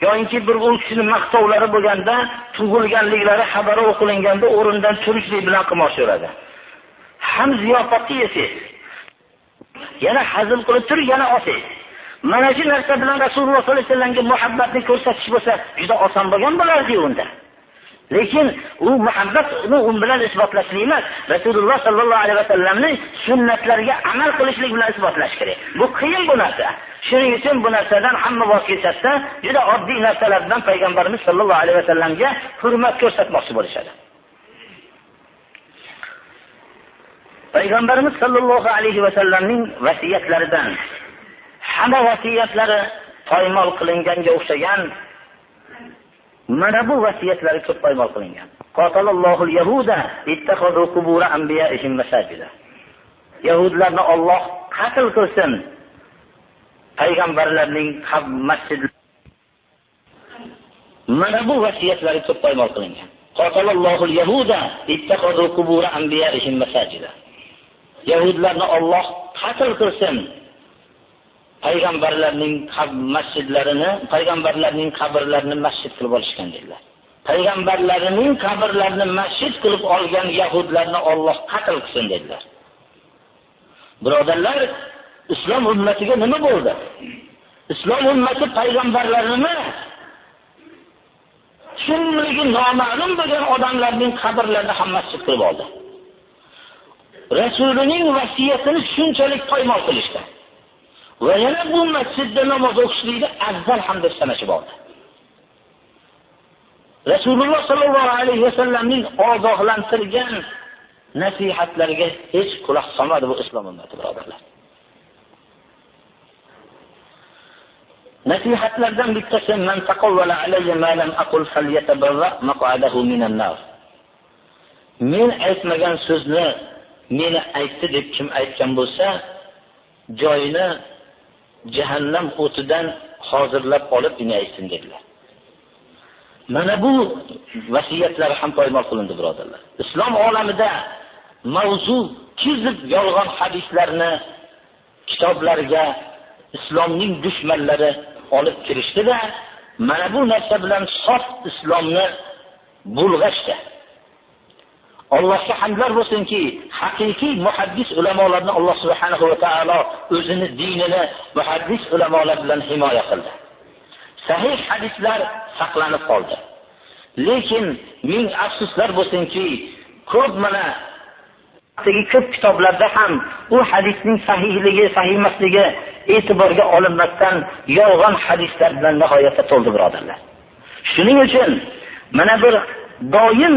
yoki bir u kishini maqtovlari bo'lganda tug'ilganliklari xabari o'qilinganda o'rindan turishlik bilan qilmoqchiveradi ham ziyofatga yesangiz yana hazm qilib turib yana olsangiz mana shu narsa bilan rasululloh sollallohu alayhi vasallamga muhabbatni ko'rsatish bo'lsa juda oson bo'lgan bo'lardiyu unda. Lekin u muhabbatni u bilan isbotlashlik emas. Rasululloh sollallohu alayhi vasallamni sunnatlariga amal qilishlik bilan isbotlash kerak. Bu qiyin bu narsa. Shuning uchun bu narsadan hamma voz kechadida juda oddiy narsalardan payg'ambarimiz sollallohu alayhi vasallamga hurmat ko'rsatmoqchi bo'lishadi. Payg'ambarimiz sollallohu alayhi vasallamning vasiyatlaridan hamma vasiyatlari poymol qilinganga o'xshagan. Mana bu vasiyatlari ko'p poymol qilingan. Yahudlarni olloh qatl qilsin. Payg'ambarlarning masjid mana bu vasiyatlari ko'p poymol qilingan. Yahudlarni Alloh qatl qilsin. Payg'ambarlarning masjidlarini, payg'ambarlarning qabrlarini masjid qilib olishgan dedilar. Payg'ambarlarining qabrlarini masjid qilib olgan yahudlarni Alloh qatl qilsin dedilar. Birodarlar, islom ummatiga nima bo'ldi? Islom ummati payg'ambarlarini kimligi noma'lum bo'lgan odamlarning qabrlarini ham masjid qilib oldi. Rasulining vasiyatini shunchalik poymol qilishdi. Va yana bu masjidda namoz o'qishlikni afzal hamda sanashib oldi. Rasululloh sollallohu alayhi vasallamning ogohlantirgan nasihatlariga hech quloq solmadi bu islom ummati birodarlar. Nasihatlardan bittasi man taqawwala alayya ma lam aqul falyatabarra maq'adahu minan nar. Men aytmagan so'zni meni aytdi deb kim aytgan bo'lsa, joyini jahannam o'tidan hozirlab olib dinaysin aytsin dedilar. Mana bu vasiyatlar ham poymol qilindi birodarlar. Islom olamida mavzu kizib yolg'on hadislarni kitoblarga islomning dushmanlari olib kirishdida mana bu narsa bilan sof islomni bulg'ashdi. Allohga hamdlar bo'lsinki, haqiqiy muhaddis ulamolarni Alloh subhanahu va taolo o'zini dinini muhaddis ulamolar bilan himoya qildi. Sahih hadislar saqlanib qoldi. Lekin ming afsuslar bo'lsinki, ko'p mana ko'p kitoblarda ham u hadisning sahihligi, sahihmasligi e'tiborga olinmasdan yolg'on hadislar bilan nihoyatda to'ldi birodarlar. Shuning uchun mana bir doim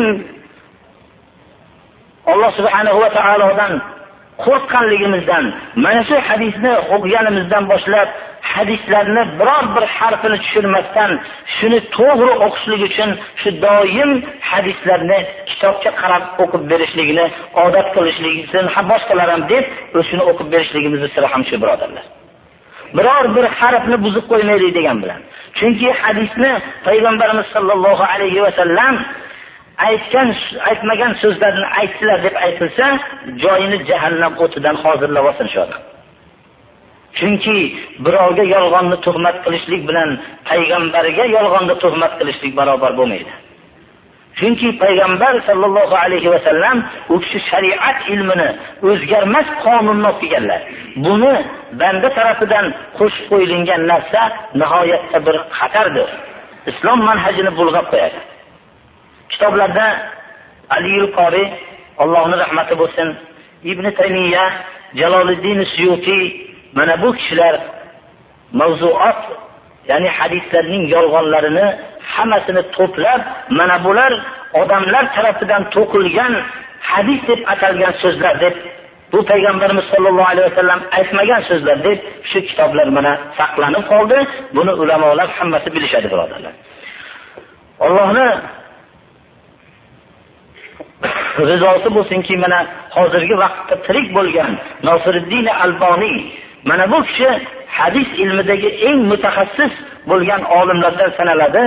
Alloh subhanahu va taolodan qo'rqqanligimizdan mana shu hadisni o'qiganimizdan boshlab hadislarni biror bir harfini tushirmasdan shuni to'g'ri o'qishlik uchun shu doim hadislarni kitobga qarab o'qib berishligini odat qilishligini boshqalar ham deb shuni o'qib berishligimizni siri ham shu birodarlar. biror bir harfni buzib qo'ymaylik degan bilan. Chunki hadisni payg'ambarimiz sollallohu alayhi va sallam aytgan aytmagan so'zlarni aytdilar deb aytilsa, joyini jahannam o'tidan hozirlab olsin shu odam. Chunki birovga yolg'onni tuhmat qilishlik bilan payg'ambarga yolg'onni tuhmat qilishlik barobar bo'lmaydi. Chunki payg'ambar sollallohu alayhi va sallam u kishi shariat ilmini o'zgarmas qonunni o'qiganlar. Buni banda tarafidan qo'shib qo'yilgan narsa nihoyatda bir xatardir. Islom manhajini bulg'ab qo'yadi. Kitoblarda Aliyul Qori Allohning rahmati bo'lsin, Ibn Taymiya, Jaloliddin Suyuti mana bu kishilar mavzuot ya'ni hadislarning yolg'onlarini hammasini to'plab mana bular odamlar tarafidan to'qilgan hadis deb atalgan so'zlar deb bu payg'ambarimiz sollallohu alayhi vasallam aytmagan so'zlar deb shu kitoblar mana saqlanib qoldi. Buni ulamolar hammasi bilishadi birodarlar. Allohni rizosi bo'lsinki mana hozirgi vaqtda tirik bo'lgan Nosiriddin Alboniy mana bu kishi hadis ilmidagi eng mutaxassis bo'lgan olimlardan sanaladi.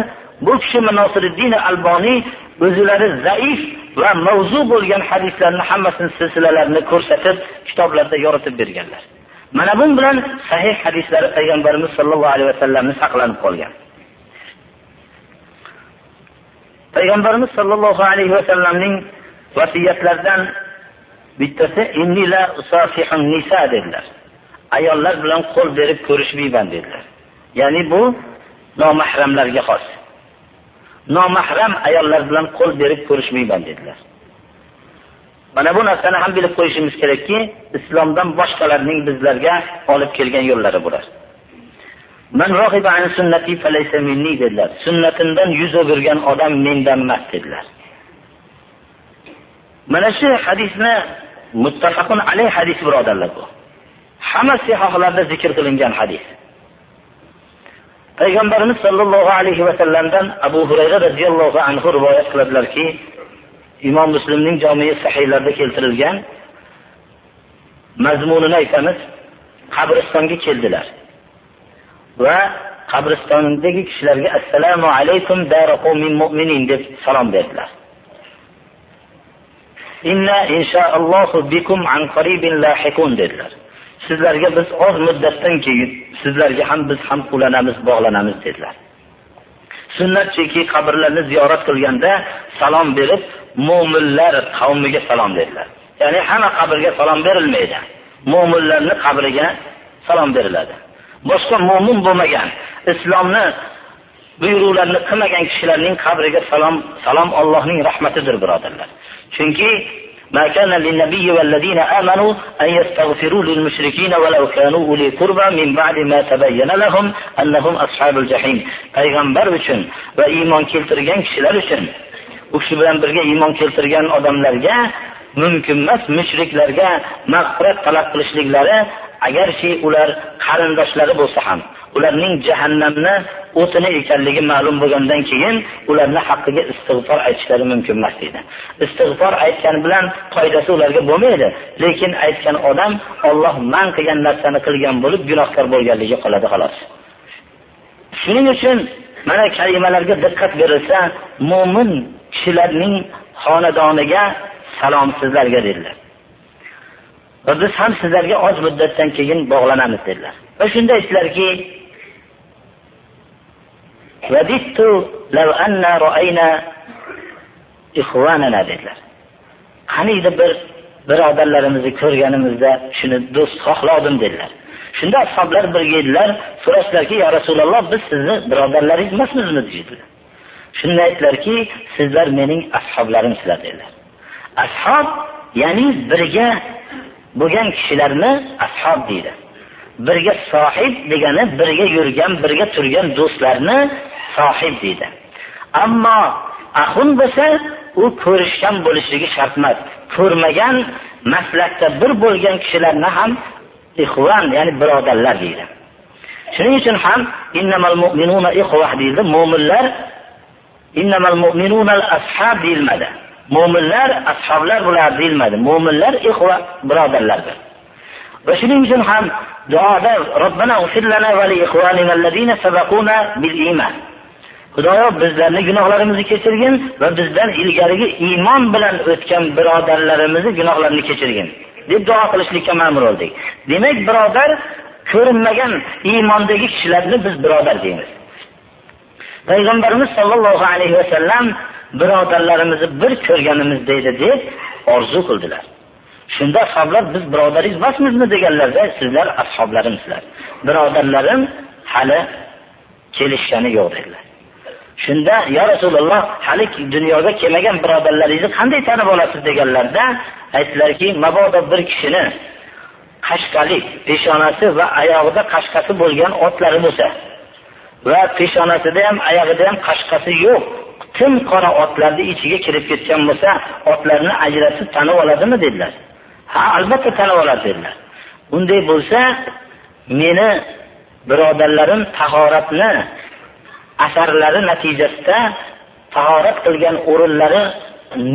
Bu kishi Nosiriddin Alboniy o'zlari zaif va mavzu bo'lgan hadislarni hammasini silsilalarini ko'rsatib, kitoblarda yoritib berganlar. Mana bu bilan sahih hadislari payg'ambarimiz sollallohu alayhi vasallamni saqlanib qolgan. Payg'ambarimiz sollallohu alayhi vasallamning vasiyatlardan bittasi innila usafihun nisa dedilar. Ayollar bilan qo'l berib ko'rishmayman dedilar. Ya'ni bu nomahramlarga xos. Nomahram ayollar bilan qo'l berib ko'rishmayman dedilar. Mana bu narsani ham bilib qo'yishimiz kerakki, islomdan boshqalarning bizlarga olib kelgan yo'llari bular. Man rohiba an sunnati falaysa minni dedilar. Sunnatimdan yuz o'girgan odam mendan emas dedilar. Mana shu hadisni muttafaqun alayh hadis birodarlar bu. Hamma sahihlarda zikr qilingan hadis. Payg'ambarimiz sollallohu alayhi va sallamdan Abu Hurayra radhiyallohu anhu rivoyat qiladilarki, Imom Muslimning jami sahihlarida keltirilgan mazmunini aytamiz. Qabristonga keldilar. Va qabristondagi kishilarga assalomu alaykum daraqomin mu'minin deb salom berdilar. Inna inshaallohu bikum an qaribin lahiqun dedilar. Sizlarga biz oz muddatdan keyin sizlarga ham biz ham ulanamiz bog'lanamiz dedilar. Sunnatchiki qabrlarni ziyorat qilganda salom berib mo'minlar qavmiga salom dedilar. Ya'ni hamma qabrga salom berilmaydi. Mo'minlarni qabriga salom beriladi. Boshqa mo'min bo'lmagan islomni buyruqlarni qilmagan kishilarning qabriga salom salom Allohning rahmatidir birodarlar chunki ما كان للنبي والذين آمنوا أن يستغفروا للمشركين ولو كانوا أولي قربى من بعد ما تبين لهم أنهم أصحاب الجحيم payg'ambar uchun va iymon keltirgan kishilar uchun u kishi bilan birga iymon keltirgan odamlarga mumkin emas mushriklarga mag'firat talab qilishliklari agarchi ular qarindoshlari bo'lsa ham ularning jahannamni o'tini ekanligi ma'lum bo'lgandan keyin ularni haqqiga istig'for aytishlari mumkin emas deydi. Istig'for aytgani bilan foydasi ularga bo'lmaydi lekin aytgan odam olloh man qilgan narsani qilgan bo'lib gunohkor bo'lganligi qoladi xolos. Shuning uchun mana kalimalarga diqqat berilsa mo'min kishilarning xonadoniga salom sizlarga dedilar. Va biz ham sizlarga oz muddatdan keyin bog'lanamiz dedilar. Va shunda aytdilarki Vadittu lav anna ra'ayna ikhwanana dedilar. Qaniydi bir birodarlarimizni ko'rganimizda shuni do'st xohladim dedilar. Shunda ashablar birga edilar, so'rashdilarki, "Ya Rasululloh, biz sizni birodarlaringiz emasmizmi?" dedilar. Shunda aytdilarki, "Sizlar mening ashablarimsizlar dedilar. Ashob ya'ni birga bo'lgan kishilarni ashab deydilar. Birga sohib degani birga yurgan birga turgan do'stlarni sohib deydi. Ammo ahun bo'lsa u ko'rishgan bo'lishligi shart emas. Ko'rmagan maslakda bir bo'lgan kishilarni ham ixvan ya'ni birodarlar deydi. Shuning uchun ham innamal mu'minuna ixva deyildi mo'minlar innamal mu'minuna ashab deyilmadi. Mo'minlar ashoblar bular deyilmadi. Mo'minlar ixva birodarlardir. Va shuning uchun ham duoda robbana lana va li ikhwanina allazina sabaquna bil iman. Xudoyo bizlarni gunohlarimizni kechirgin va bizdan ilgarigi iymon bilan o'tgan birodarlarimizni gunohlarini kechirgin deb duo qilishlikka ma'mur bo'ldik demak birodar ko'rinmagan iymondagi kishilarni biz birodar deymiz. Payg'ambarimiz sollallohu alayhi vasallam birodarlarimizni bir ko'rganimiz deydi deb orzu qildilar. Shunda ashoblar biz birodaringiz emasmizmi? deganlarda sizlar ashoblarimsizlar birodarlarim hali kelishgani yo'q dedilar. Shunda yo rasululloh hali dunyoga kelmagan birodarlaringizni qanday tanib olasiz? deganlarda aytdilarki mabodo bir kishini qashqalik peshonasi va oyog'ida qashqasi bo'lgan otlari bo'lsa va peshonasida ham oyog'ida ham qashqasi yo'q tim qora otlarni ichiga kirib ketgan bo'lsa otlarni ajratib tanib oladimi? dedilar. Ha albatta tanib oladi dedilar. Unday bo'lsa meni birodarlarim tahoratni asarlari natijasida tahorat qilgan o'rinlari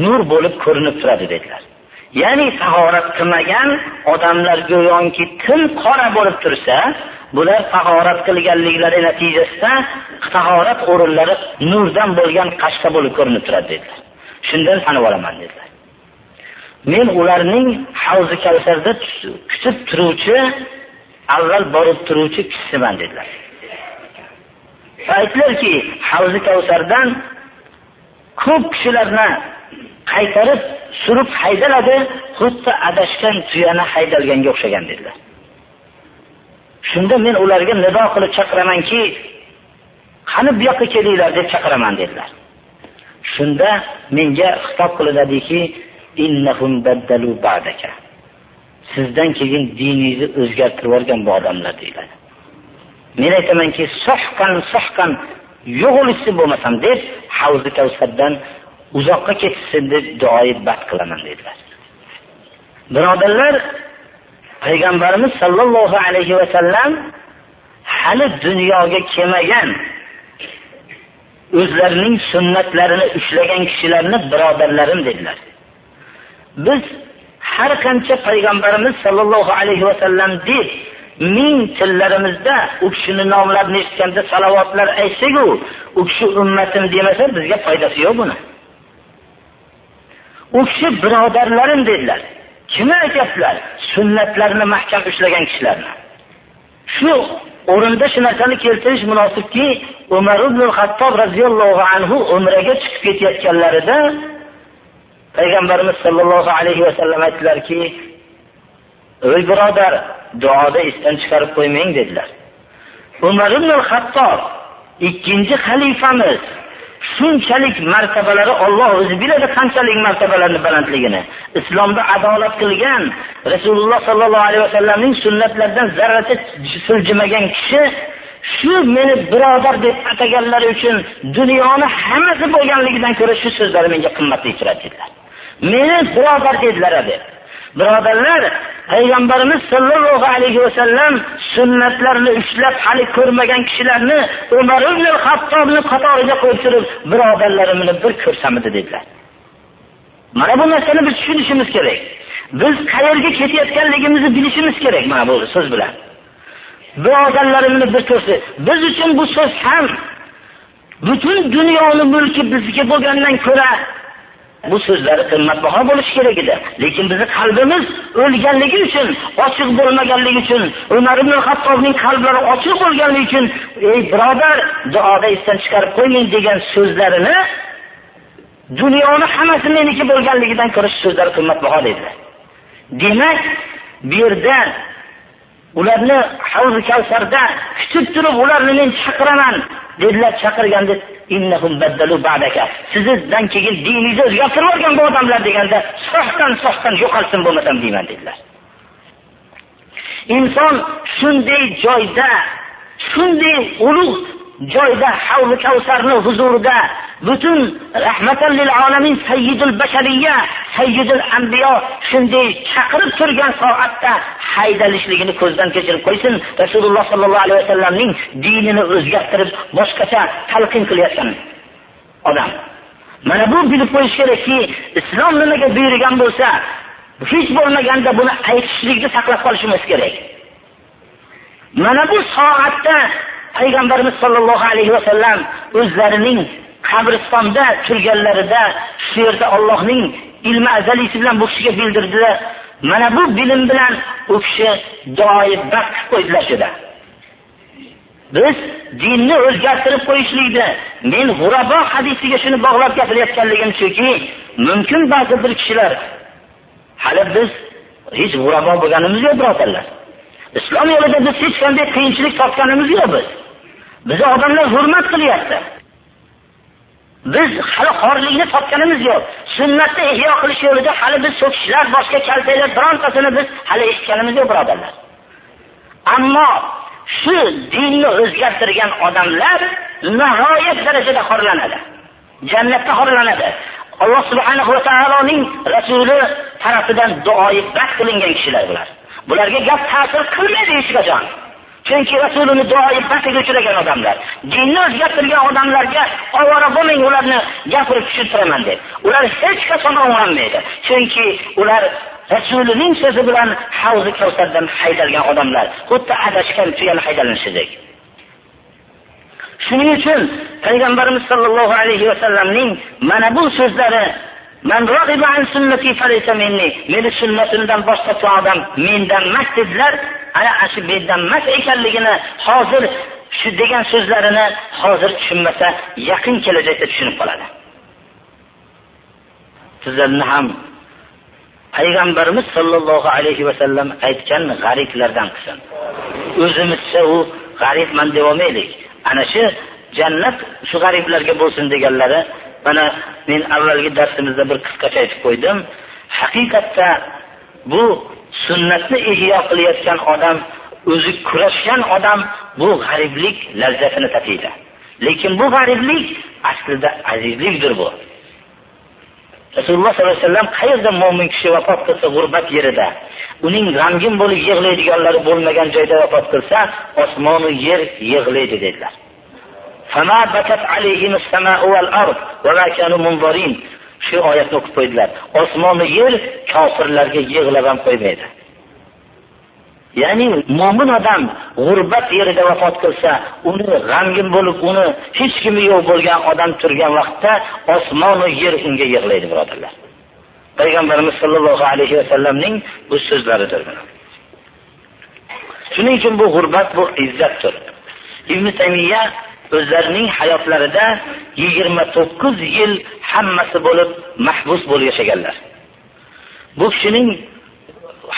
nur bo'lib ko'rinib turadi dedilar. Ya'ni tahorat qilmagan odamlar go'yoki tim qora bo'lib tursa bular tahorat qilganliklari natijasida tahorat o'rinlari nurdan bo'lgan qashqa bo'lib ko'rinib turadi dedilar. Shundan tanib olaman dedilar. Men ularning havzi kavsarda kutib turuvchi avval borib turuvchi kishisiman dedilar. Aytdilarki havzi kavsardan ko'p kishilarni qaytarib surib haydaladi xuddi adashgan tuyani haydalganga o'xshagan dedilar. Shunda men ularga nido qilib chaqiramanki qani bu yoqqa kelinglar deb chaqiraman dedilar. Shunda menga xitob qilinadiki sizdan keyin diningizni o'zgartirib yuborgan bu odamlar deyiladi. Men aytamanki sohqan sohqan yo'g'ilishsin bo'lmasam deb havzi kavsardan uzoqqa ketishsin deb duoyi bad qilaman dedilar. Birodarlar payg'ambarimiz sollallohu alayhi vasallam hali dunyoga kelmagan o'zlarining sunnatlarini ushlagan kishilarni birodarlarim dedilar. Biz har qancha payg'ambarimiz sollallohu alayhi vasallam deb ming tillarimizda u kishini nomlarini eshitganda salovatlar aytsaku u kishi ummatim demasa bizga foydasi yo'q buni. U kishi birodarlarim dedilar. Kimni aytyaptilar? Sunnatlarini mahkam ushlagan kishilarni. Shu o'rinda shu narsani keltirish munosibki umar ibn hattob roziyallohu anhu umraga chiqib ketayotganlarida payg'ambarimiz sollallohu alayhi vasallam aytdilarki ey birodar duoda esdan chiqarib qo'ymang dedilar umar ibn hattob ikkinchi xalifamiz shunchalik martabalari Alloh o'zi biladi qanchalik martabalarni balandligini. Islomda adolat qilgan Rasululloh sollallohu alayhi vasallamning sunnatlaridan zarracha siljimagan kishi shu meni birodar deb ataganlari uchun dunyoni hammasi bo'lganligidan ko'ra shu so'zlari menga qimmatli turadi dedilar. Meni birodar dedilar deb. Birodarlar, payg'ambarimiz sollallohu alayhi vasallam sunnatlarini ushlab hali ko'rmagan kishilarni Umar ibn Xattobni qatoriga qo'yib turib, birodarlarimni bir ko'rsamidi dedilar. Mana bu narsani biz tushunishimiz kerak. Biz qayerga ketayotganligimizni bilishimiz kerak mana bu so'z bilan. Birodarlarimni bir ko'rsa, biz uchun bu so'z ham butun dunyoni mulki bizga bo'lgandan ko'ra bu so'zlari qimmatbaho bo'lishi kerak edi. Lekin bizni qalbimiz o'lganligi uchun ochiq bo'lmaganligi uchun umar ibn hattobning qalblari ochiq bo'lganligi uchun ey birodar duoda esdan chiqarib qo'ying degan so'zlarini dunyoni hammasi meniki bo'lganligidan ko'ra shu so'zlar qimmatbaho dedilar demak bu yerda ularni havzi kavsarda kutib turib ularni men chaqiraman dedilar chaqirganda sizdan keyin diningizni o'zgartirib yuborgan bu odamlar deganda sohdan sohdan yo'qolsin bo'lmasam deyman dedilar. Inson shunday joyda shunday ulug' joyda havli kavsarni huzurida butun rahmatan lil alamin sayyidul bashariya sayyidul anbiyo shunday chaqirib turgan soatda haydalishligini ko'zdan kechirib qo'ysin. Rasululloh sollallohu alayhi vasallamning dinini o'zgartirib boshqacha talqin qilayotgan odam. Mana bu bilib qo'yish kerakki islom nimaga buyurgan bo'lsa hech bo'lmaganda buni aytishlikni saqlab qolishimiz kerak. Mana bu soatda payg'ambarimiz sollallohu alayhi vasallam o'zlarining qabristonda turganlarida shu yerda Allohning ilmi azalisi bilan bu kishiga bildirdilar. Mana bu bilim bilan u kishi doim baxt qilib qo'ydilar shuda Biz dinni o'zgartirib qo'yishlikni men g'urabo hadisiga shuni bog'lab gapirayotganligim shuki, mumkin ba'zi bir kishilar hali biz hech g'urabo bo'lganimiz yo'q birodarlar. Islom yo'lida biz hech qanday qiyinchilik topganimiz yo'q biz. Bizni odamlar hurmat qilyapti. Biz hali xorlikni topganimiz yo'q. Sunnatni ihyo qilish yo'lida hali biz so'kishlar, boshqa kaltaklar birontasini biz hali eshitganimiz yo'q, birodarlar. Ammo shu dinni o'zgartirgan odamlar nihoyat darajada xorlanadi. Jannatda xorlanadi. Alloh subhanahu va taoloning rasuli tarafidan duoyi bas qilingan kishilar bular. Bularga gap ta'sir qilmaydi hech qachon. Chunki rasulini doim pastiga uchragan odamlar. Dinni o'zgartirgan odamlarga ovora bo'lmang ularni gapirib tushuntiraman deb. Ular hech qachon o'rganmaydi. chunki ular rasulining so'zi bilan havzi kavsardan haydalgan odamlar. Xuddi adashgan tuyani haydalanishidek shuning uchun payg'ambarimiz sollallohu alayhi vasallamning mana bu so'zlari Man rag'iba an sunnati falaysa minni. Meni sunnatimdan bosh tortgan odam mendan emas dedilar. Ana shu mendan emas ekanligini hozir shu degan so'zlarini hozir tushunmasa, yaqin kelajakda tushunib qoladi. Sizlarni ham payg'ambarimiz sollallohu alayhi vasallam aytgan g'ariblardan qilsin. O'zimizcha u g'aribman deb olmaylik. Ana shu jannat shu g'ariblarga bo'lsin deganlari mana men avvalgi darsimizda bir qisqacha aytib qo'ydim. Haqiqatda bu sunnatni ihyo qilayotgan odam o'zi kurashgan odam bu g'ariblik lazzatini tatiydi. Lekin bu g'ariblik aslida azizlikdir bu. Rasululloh sollallohu alayhi vasallam qayerda mo'min kishi vafot qilsa g'urbat yerida uning g'amgin bo'lib yig'laydiganlari bo'lmagan joyda vafot qilsa osmonu yer yig'laydi dedilar. فما بكت عليهم السماء والأرض وما كانوا منظرين shu oyatni o'qib qo'ydilar osmonu yer kofirlarga yig'lab ham qo'ymaydi ya'ni mo'min odam g'urbat yerida vafot qilsa uni g'amgin bo'lib uni hech kimi yo'q bo'lgan odam turgan vaqtda osmonu yer unga yig'laydi birodarlar payg'ambarimiz sollallohu alayhi vasallamning bu so'zlaridir shuning uchun bu g'urbat bu izzatdir ibn taymiya o'zlarining hayotlarida yigirma to'qqiz yil hammasi bo'lib mahbus bo'lib yashaganlar. Bu kishining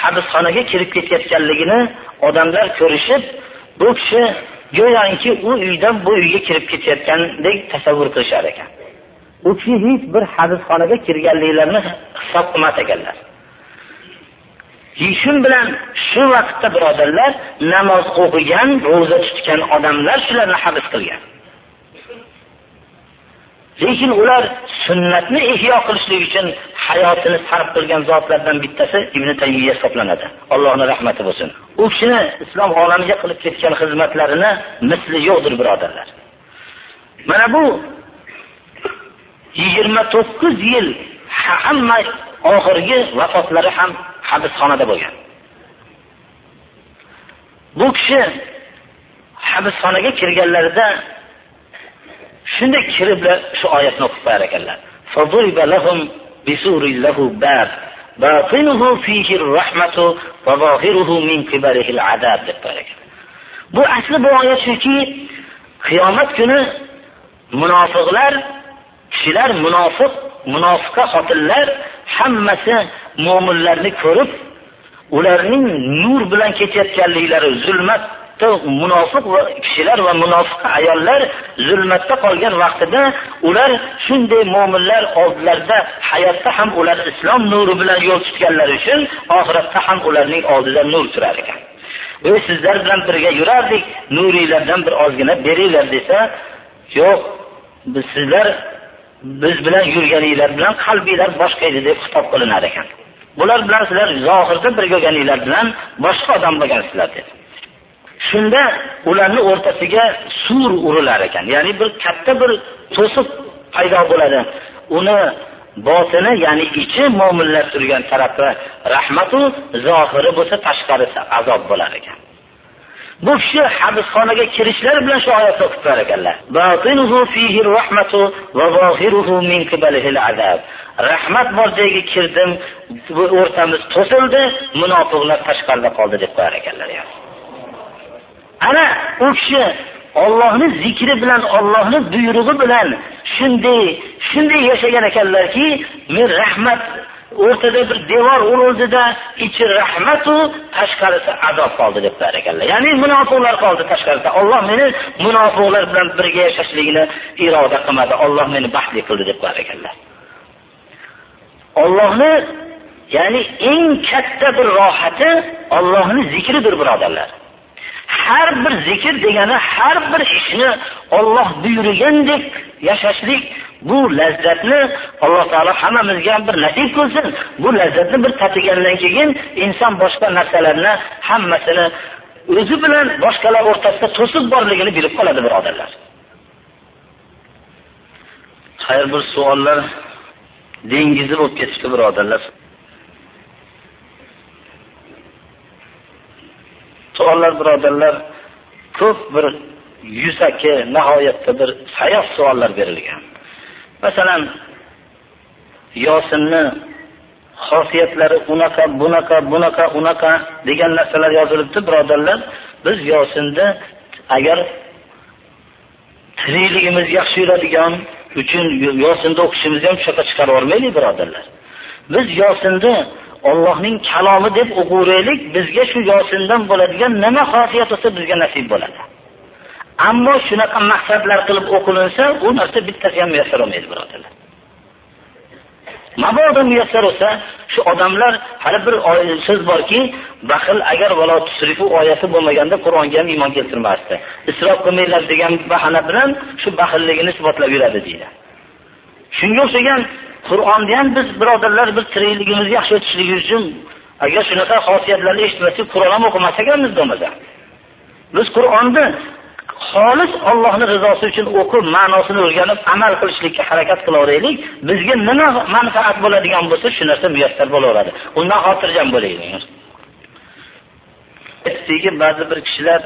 hibsxonaga kirib ketayotganligini odamlar ko'rishib bu kishi go'yoki u uydan bu uyga kirib ketayotgandek tasavvur qilishar ekan. U kishi hech bir hibsxonaga kirganliklarini hisob qilmas ekanlar. Shu bilan shu vaqtda birodarlar namoz o'qigan ro'za tutgan odamlar shularni habs qilgan. Lekin ular sunnatni ihyo qilishlik uchun hayotini sarf qilgan zotlardan bittasi ibn taymiya hisoblanadi. Allohning rahmati bo'lsin. U kishini islom olamiga qilib ketgan xizmatlarini misli yo'qdir birodarlar. Mana bu yigirma to'qqiz yil hamma oxirgi vafotlari ham habsxonada bo'lgan. Bu kishi habsxonaga kirganlarida shunday kirib shu oyatni o'qib qo'yar ekanlar. Bu asli bu oyat shuki qiyomat kuni munofiqlar kishilar munofiq munofiqa xotinlar hammasi mo'minlarni ko'rib ularning nur bilan ketayotganliklari zulmatda munofiq va kishilar va munofiq ayollar zulmatda qolgan vaqtida ular shunday mo'minlar oldilarida hayotda ham ular islom nuri bilan yo'l tutganlari uchun oxiratda ham ularning oldida nur turar ekan. Ey sizlar bilan birga yurardik nuriylardan bir ozgina beringlar desa yo'q biz sizlar biz bilan yurganinglar bilan qalbinglar boshqa edi deb xitob qilinar ekan. Bular bilan sizlar zohirda birga bo'lganinglar bilan boshqa odam bo'lgansizlar dedi. Shunda ularni o'rtasiga sur urilar ekan. Ya'ni bir katta bir to'siq paydo bo'ladi. Uni botini ya'ni ichi mo'minlar turgan tarafi rahmatu zohiri bo'lsa tashqarisi azob bo'lar ekan. Bu kishi habsxonaga kirishlar bilan shu oyatni o'qib berar ekanlar rahmat bor joyga kirdim bu o'rtamiz to'sildi munofiqlar tashqarida qoldi deb qo'yar ekanlar ana u kishi Allohning zikri bilan Allohning buyrug'i bilan shunday shunday yashagan ekanlarki men rahmat o'rtada bir devor urildida ichi rahmatu tashqarisi azob qoldi deb qo'yar ekanlar. Ya'ni munofiqlar qoldi tashqarida. Olloh meni munofiqlar bilan birga yashashligini iroda qilmadi. Olloh meni baxtli qildi deb qo'yar ekanlar. Ollohni ya'ni eng katta bir rohati ollohni zikridir birodarlar. Har bir zikr degani har bir ishni olloh buyurgandek yashashlik bu lazzatni alloh taolo hammamizga ham bir nasib qilsin. Bu lazzatni bir tatigandan keyin inson boshqa narsalarni hammasini o'zi bilan boshqalar o'rtasida to'siq borligini bilib qoladi birodarlar. Xayr bir savollar dengizi bo'lib ketibdi birodarlar. Savollar birodarlar ko'p bir yuzaki nihoyatda bir sayoq savollar berilgan. Masalan yosinni xosiyatlari unaqa bunaqa bunaqa unaqa degan narsalar yozilibdi birodarlar. Biz yosinni agar tirikligimiz yaxshi yuradigan uchun yosinda o'qishimizni ham shu chiqarib yubormaylik birodarlar. Biz yosinni Allohning kalomi deb o'qiveraylik bizga shu yosindan bo'ladigan nima xosiyat bo'lsa bizga nasib bo'ladi. Ammo shunaqa maqsadlar qilib o'qilinsa bu narsa bittasi ham muyassar bo'lmaydi birodarlar. Mabodo muyassar bo'lsa shu odamlar hali bir so'z borki baxil agar valo tusrifu oyati bo'lmaganda qur'onga ham iymon keltirmasdi. Isrof qilmanglar degan bahona bilan shu baxilligini isbotlab yuradi deydi. Shunga o'xshagan qur'onni ham biz birodarlar bir tirikligimizni yaxshi o'tishligi uchun agar shunaqa xosiyatlarni eshitmasak qur'on ham o'qimas ekanmiz bo'lmasa. Biz qur'onni xolis Allohning rizosi uchun o'qib ma'nosini o'rganib amal qilishlikka harakat qilaveraylik bizga nima manfaat bo'ladigan bo'lsa shu narsa muyassar bo'laveradi. Undan xotirjam bo'laylik ba'zi bir kishilar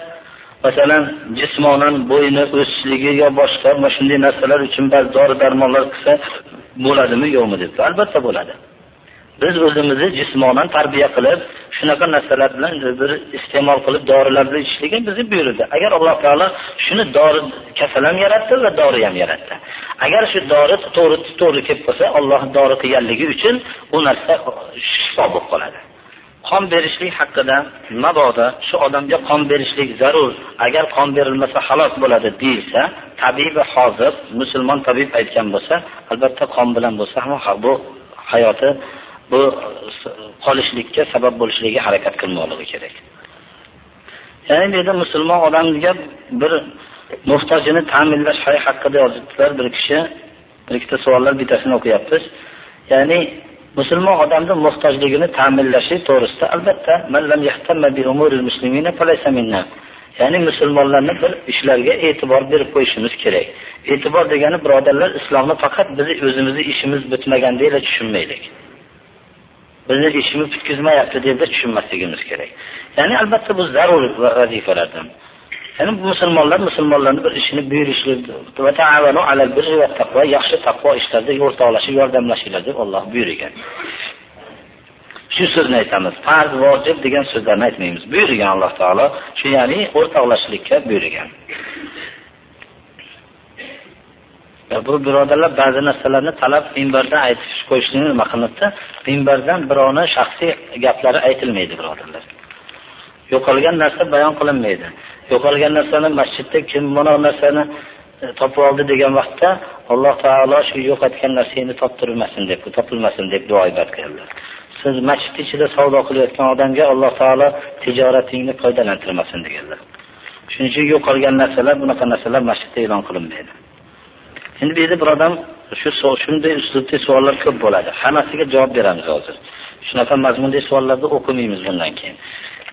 masalan jismonan bo'yni o'sishligi yo boshqa mana shunday narsalar uchun ba'zi dori darmonlar qilsa bo'ladimi yo'qmi deb. albatta bo'ladi. Biz o'zimizni jismonan tarbiya qilib shunaqa narsalar bilan bir iste'mol qilib dorilar bilan ichishligi bizga buyurdi. Agar alloh taolo shuni dori kasal ham yaratdi va dori ham yaratdi. Agar shu dori to'g'ri to'g'ri kelib qolsa olloh dori qilganligi uchun u narsa shifo bo'lib qoladi. Qon berishlik haqida mabodo shu odamga qon berishlik zarur. Agar qon berilmasa halok bo'ladi deyilsa tabib hozir musulmon tabib aytgan bo'lsa albatta qon bilan bo'lsa ham bu hayoti bu qolishlikka sabab bo'lishligiga harakat qilmoqligi kerak. Ya'ni bu yerda musulmon odamga bir muhtojini ta'minlash haqida yozibdilar. Bir kishi bir ikkita savollar bittasini o'qiyapmiz ya'ni musulmon odamni muhtojligini ta'minlashi to'g'risida albatta ya'ni musulmonlarni bir ishlarga e'tibor berib qo'yishimiz kerak. E'tibor degani birodarlar islomni faqat bizni o'zimizni ishimiz bitmagandekla tushunmaylik. Bizni ishimiz tutkizmayapti deb tushunmasligimiz kerak. Ya'ni albatta bu zarur vazifalardan ya'ni musulmonlar musulmonlarni bir ishini buyurishlik yaxshi taqvo ishlarda o'rtoqlashib yordamlashinglar deb olloh buyurgan shu so'zni aytamiz. Farz vojib degan so'zlarni aytmaymiz. Buyurgan alloh taolo shu ya'ni o'rtoqlashishlikka buyurgan bu birodarlar ba'zi narsalarni talab minbardan aytib qo'yishni nima qilinibdi minbardan birovni shaxsiy gaplari aytilmaydi birodarlar. Yo'qolgan narsa bayon qilinmaydi. Yo'qolgan narsani masjidda kim mana narsani e, topib oldi degan vaqtda alloh taolo shu yo'qotgan narsangni toptirmasin deb topilmasin deb duo ibodat qildilar siz masjid ichida savdo qilayotgan odamga alloh taolo tijoratingni foydalantirmasin deganlar. Shuning uchun yo'qolgan narsalar bunaqa narsalar masjidda e'lon qilinmaydi. Endi bu yerda bir odam shu shunday uslubli savollar ko'p bo'ladi. Hammasiga javob beramiz hozir. Shunaqa mazmundagi savollarni o'qimaymiz bundan keyin.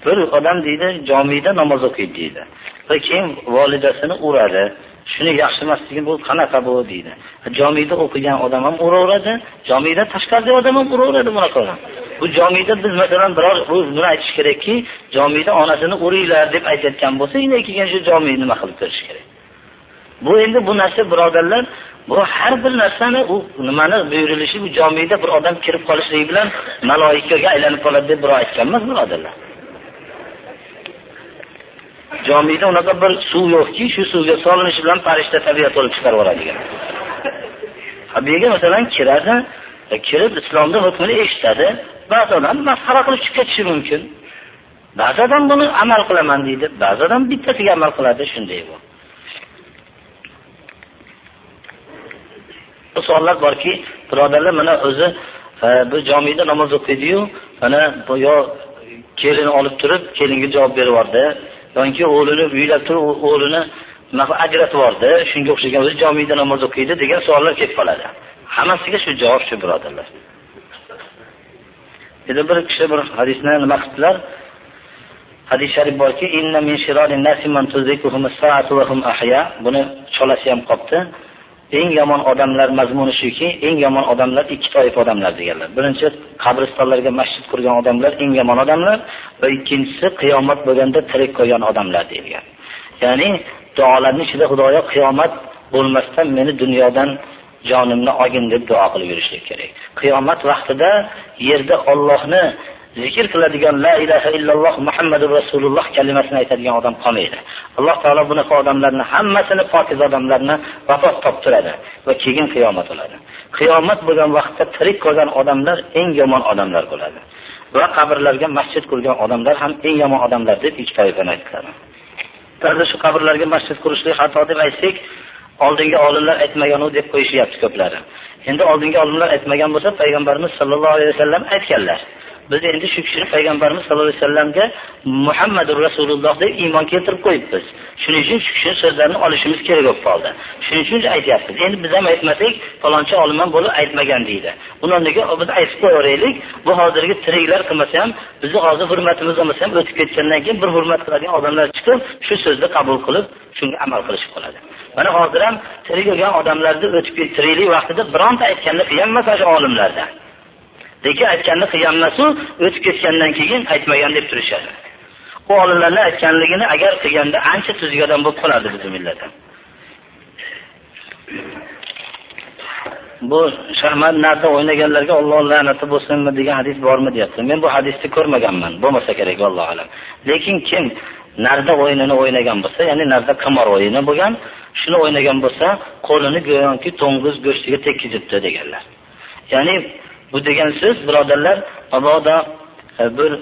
Bir odam deydi jomiyda namoz o'qiydi deydi. Va keyin volidasini uradi. Shuni yaxshi emasligini bu qanaqa bu? deydi. Jomiyda o'qigan odam ham uraveradi jomiydan tashqaridagi odam ham uraveradi bunaqa odam. Bu jomiyda biz masalan biror buni aytish kerakki jomiyda onasini uringlar deb aytayotgan bo'lsa keyin shu jomiy nima qilib turish kerak? Bu endi bu narsa birodarlar bu har bir narsani u nimani buyurilishi bu jomiyda bir odam kirib qolishligi bilan maloikaga aylanib qoladi deb birov aytgan emas birodarlar. Jomiyda unaqa bir suv yo'qki shu suvga solinishi bilan farishta tabiat olib chiqarib yuboradigan. Bu yerga masalan kiradi e, kirib islomni hukmini eshitadi ba'zi odam masxara qilib chiqib ketishi mumkin. Ba'zi odam buni amal qilaman deydi ba'zi odam bittasiga amal qiladi shunday bu. Bu savollar borki birodarlar mana o'zi e, bu jomiyda namoz o'qiydiyu mana bu yo kelin olib turib kelinga javob berib yubordi yoki o'g'lini uylab turib o'g'lini ajratib yubordi shunga o'xshagan o'zi jomiyda namoz o'qiydi degan savollar kelib qoladi. Hammasiga shu javob shu birodarlar. Endi bir kishi bir hadisni nima qilibdilar? Hadis sharif borki buni cholasi ham qolibdi eng yomon odamlar mazmuni shuki eng yomon odamlar ikki toifa odamlar deganlar. Birinchi qabristonlarga masjid qurgan odamlar eng yomon odamlar va ikkinchisi qiyomat bo'lganda tirik qo'ygan odamlar deyilgan. Ya'ni duolarni ichida xudoyo qiyomat bo'lmasdan meni dunyodan jonimni olgin deb duo qilib yurishlik kerak. Qiyomat vaqtida yerda ollohni zikr qiladigan la ilaha illalloh muhammadu rasululloh kalimasini aytadigan odam qolmaydi. Alloh taolo bunaqa odamlarni hammasini pokiz odamlarni vafot toptiradi va keyin qiyomat bo'ladi. Qiyomat bo'lgan vaqtda tirik qolgan odamlar eng yomon odamlar bo'ladi va qabrlarga masjid qurgan odamlar ham eng yomon odamlar deb ikki toifani aytiladi ba'zi shu qabrlarga masjid qurishlik xato deb aytsak oldingi olimlar aytmaganu deb qo'yishyapti ko'plari. Endi oldingi olimlar aytmagan bo'lsa payg'ambarimiz sollallohu alayhi vasallam aytganlar biz endi shu kishini payg'ambarimiz sallallohu alayhi vasallamga muhammadu rasululloh deb iymon keltirib qo'yibmiz. Shuning uchun shu kishini so'zlarini olishimiz kerak bo'lib qoldi. Shuning uchun aytyapmiz endi biz ham aytmasak falonchi olim ham bo'lib aytmagan deydi. Uni o'rniga biz aytib qo'yaveraylik bu hozirgi tiriklar qilmasa ham bizni hozir hurmatimiz bo'lmasa ham o'tib ketgandan keyin bir hurmat qiladigan odamlar chiqib shu so'zni qabul qilib shunga amal qilishib qoladi mana hozir ham tirik bo'lgan odamlarni o'tib tiriklik vaqtida bironta aytganini qilganmas shu olimlardan lekin aytganda qilgan emasu o'tib ketgandan keyin aytmagan deb turishadi u olimlarni aytganligini agar qilganda ancha tuzgadan bo'lib qoladi bizni millatda bu sharmat narda o'ynaganlarga Alloh la'nati bo'lsinmi degan hadis bormi deyapti. Men bu hadisni ko'rmaganman. Bo'lmasa kerak, alloh alam. Lekin kim narda o'yinini o'ynagan bo'lsa, ya'ni narda qimor o'yini bo'lgan, shuni o'ynagan bo'lsa, qo'lini go'yoki to'ng'iz go'shtiga tekkizibdi deganlar. Ya'ni bu degan so'z birodarlar, mabodo e, bir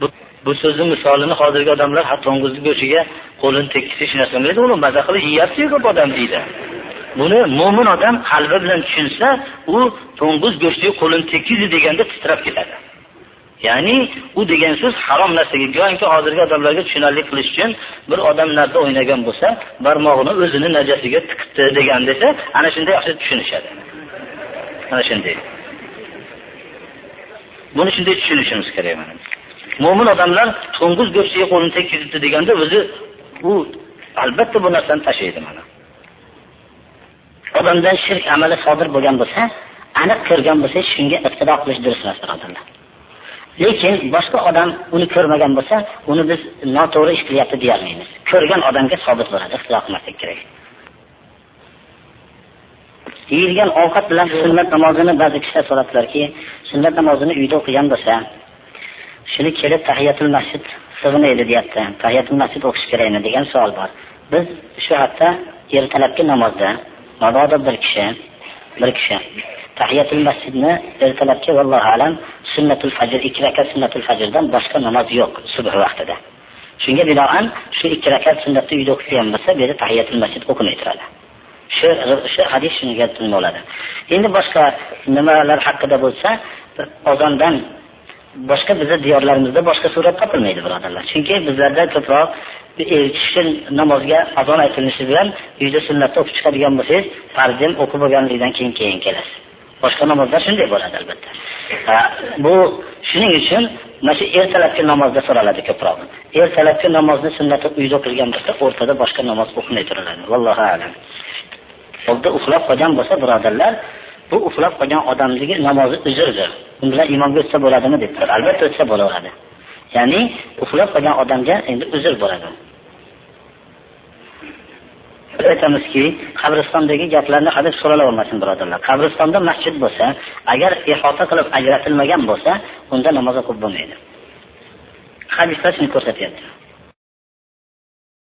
bu, bu so'zni misolini hozirgi odamlar hatto to'ng'izni go'shtiga qo'lini tekkizish narsa qilmaydi, uni maza qilib yeyapti ko'p odam deydi. Buni mo'min odam qalbi bilan tushunsa, u to'ng'iz go'shtiga qo'lini tekkizdi deganda titrab ketadi. Ya'ni u degan so'z harom narsaga, go'yoki hozirgi odamlarga tushunarli qilish uchun bir odam narda o'ynagan bo'lsa, barmog'ini o'zini najasiga tiqibdi degan desa, ana shunday yaxshi tushunishadi. Ana shunday. Buni shunday tushunishimiz kerak mana. Mo'min odamlar to'ng'iz go'shtiga qo'lini tekkizibdi deganda o'zi u albatta bu narsani tashlaydi mana. odamdan shirk amali sodir bo'lgan bo'lsa, aniq ko'rgan bo'lsa, shunga iqtido qilish durust emas, birodarlar. Lekin boshqa odam uni ko'rmagan bo'lsa, uni biz noto'g'ri ish qilyapti deya olmaymiz. Ko'rgan odamga sobit bo'ladi, iqtido qilmaslik kerak. Yeyilgan ovqat bilan sunnat namozini ba'zi kishilar so'radilarki, sunnat namozini uyda o'qigan bo'lsa, shuni kelib tahiyatul masjid sig'maydi deyapti. Tahiyatul masjid o'qish kerakmi degan savol bor. Biz shu hafta ertalabki namozda mabodo bir kishi bir kishi tahiyatul masjidni ertalabki vallohu alam sunnatul fajr ikki rakat sunnatul fajrdan boshqa namoz yo'q subh vaqtida shunga binoan shu ikki rakat sunnatni uyda o'qiydigan bo'lsa bu yerda tahiyatul masjid o'qimay turadi shu shu hadis shunga bo'ladi endi boshqa nimalar haqida bo'lsa ozondan boshqa bizni diyorlarimizda boshqa surat topilmaydi birodarlar. Chunki bizlarda ko'proq tushki namozga azon aytilishi bilan uyda sunnatni o'qib chiqadigan bo'lsangiz farzim o'qib bo'lganligidan keyin keyin kelasiz. Boshqa namozlar shunday bo'ladi albatta. Bu shuning uchun mana shu ertalabki namozda so'raladi ko'proq. Ertalabki namozni sunnati uyda o'qilgan bo'lsa o'rtada boshqa namoz o'qimay turiladi vallohu alam. Oldda uxlab qolgan bo'lsa birodarlar bu uxlab qolgan odamligi namozi uzrdir u bilan imonga o'tsa bo'ladimi debdilar albatta o'tsa bo'laveradi. Ya'ni uxlab qolgan odamga endi uzr bo'ladi. Aytamizki qabristondagi gaplarni hadeb so'ralavermasin birodarlar. Qabristonda masjid bo'lsa agar ihota qilib ajratilmagan bo'lsa unda namoz o'qib bo'lmaydi. Hadislar shuni ko'rsatyapti.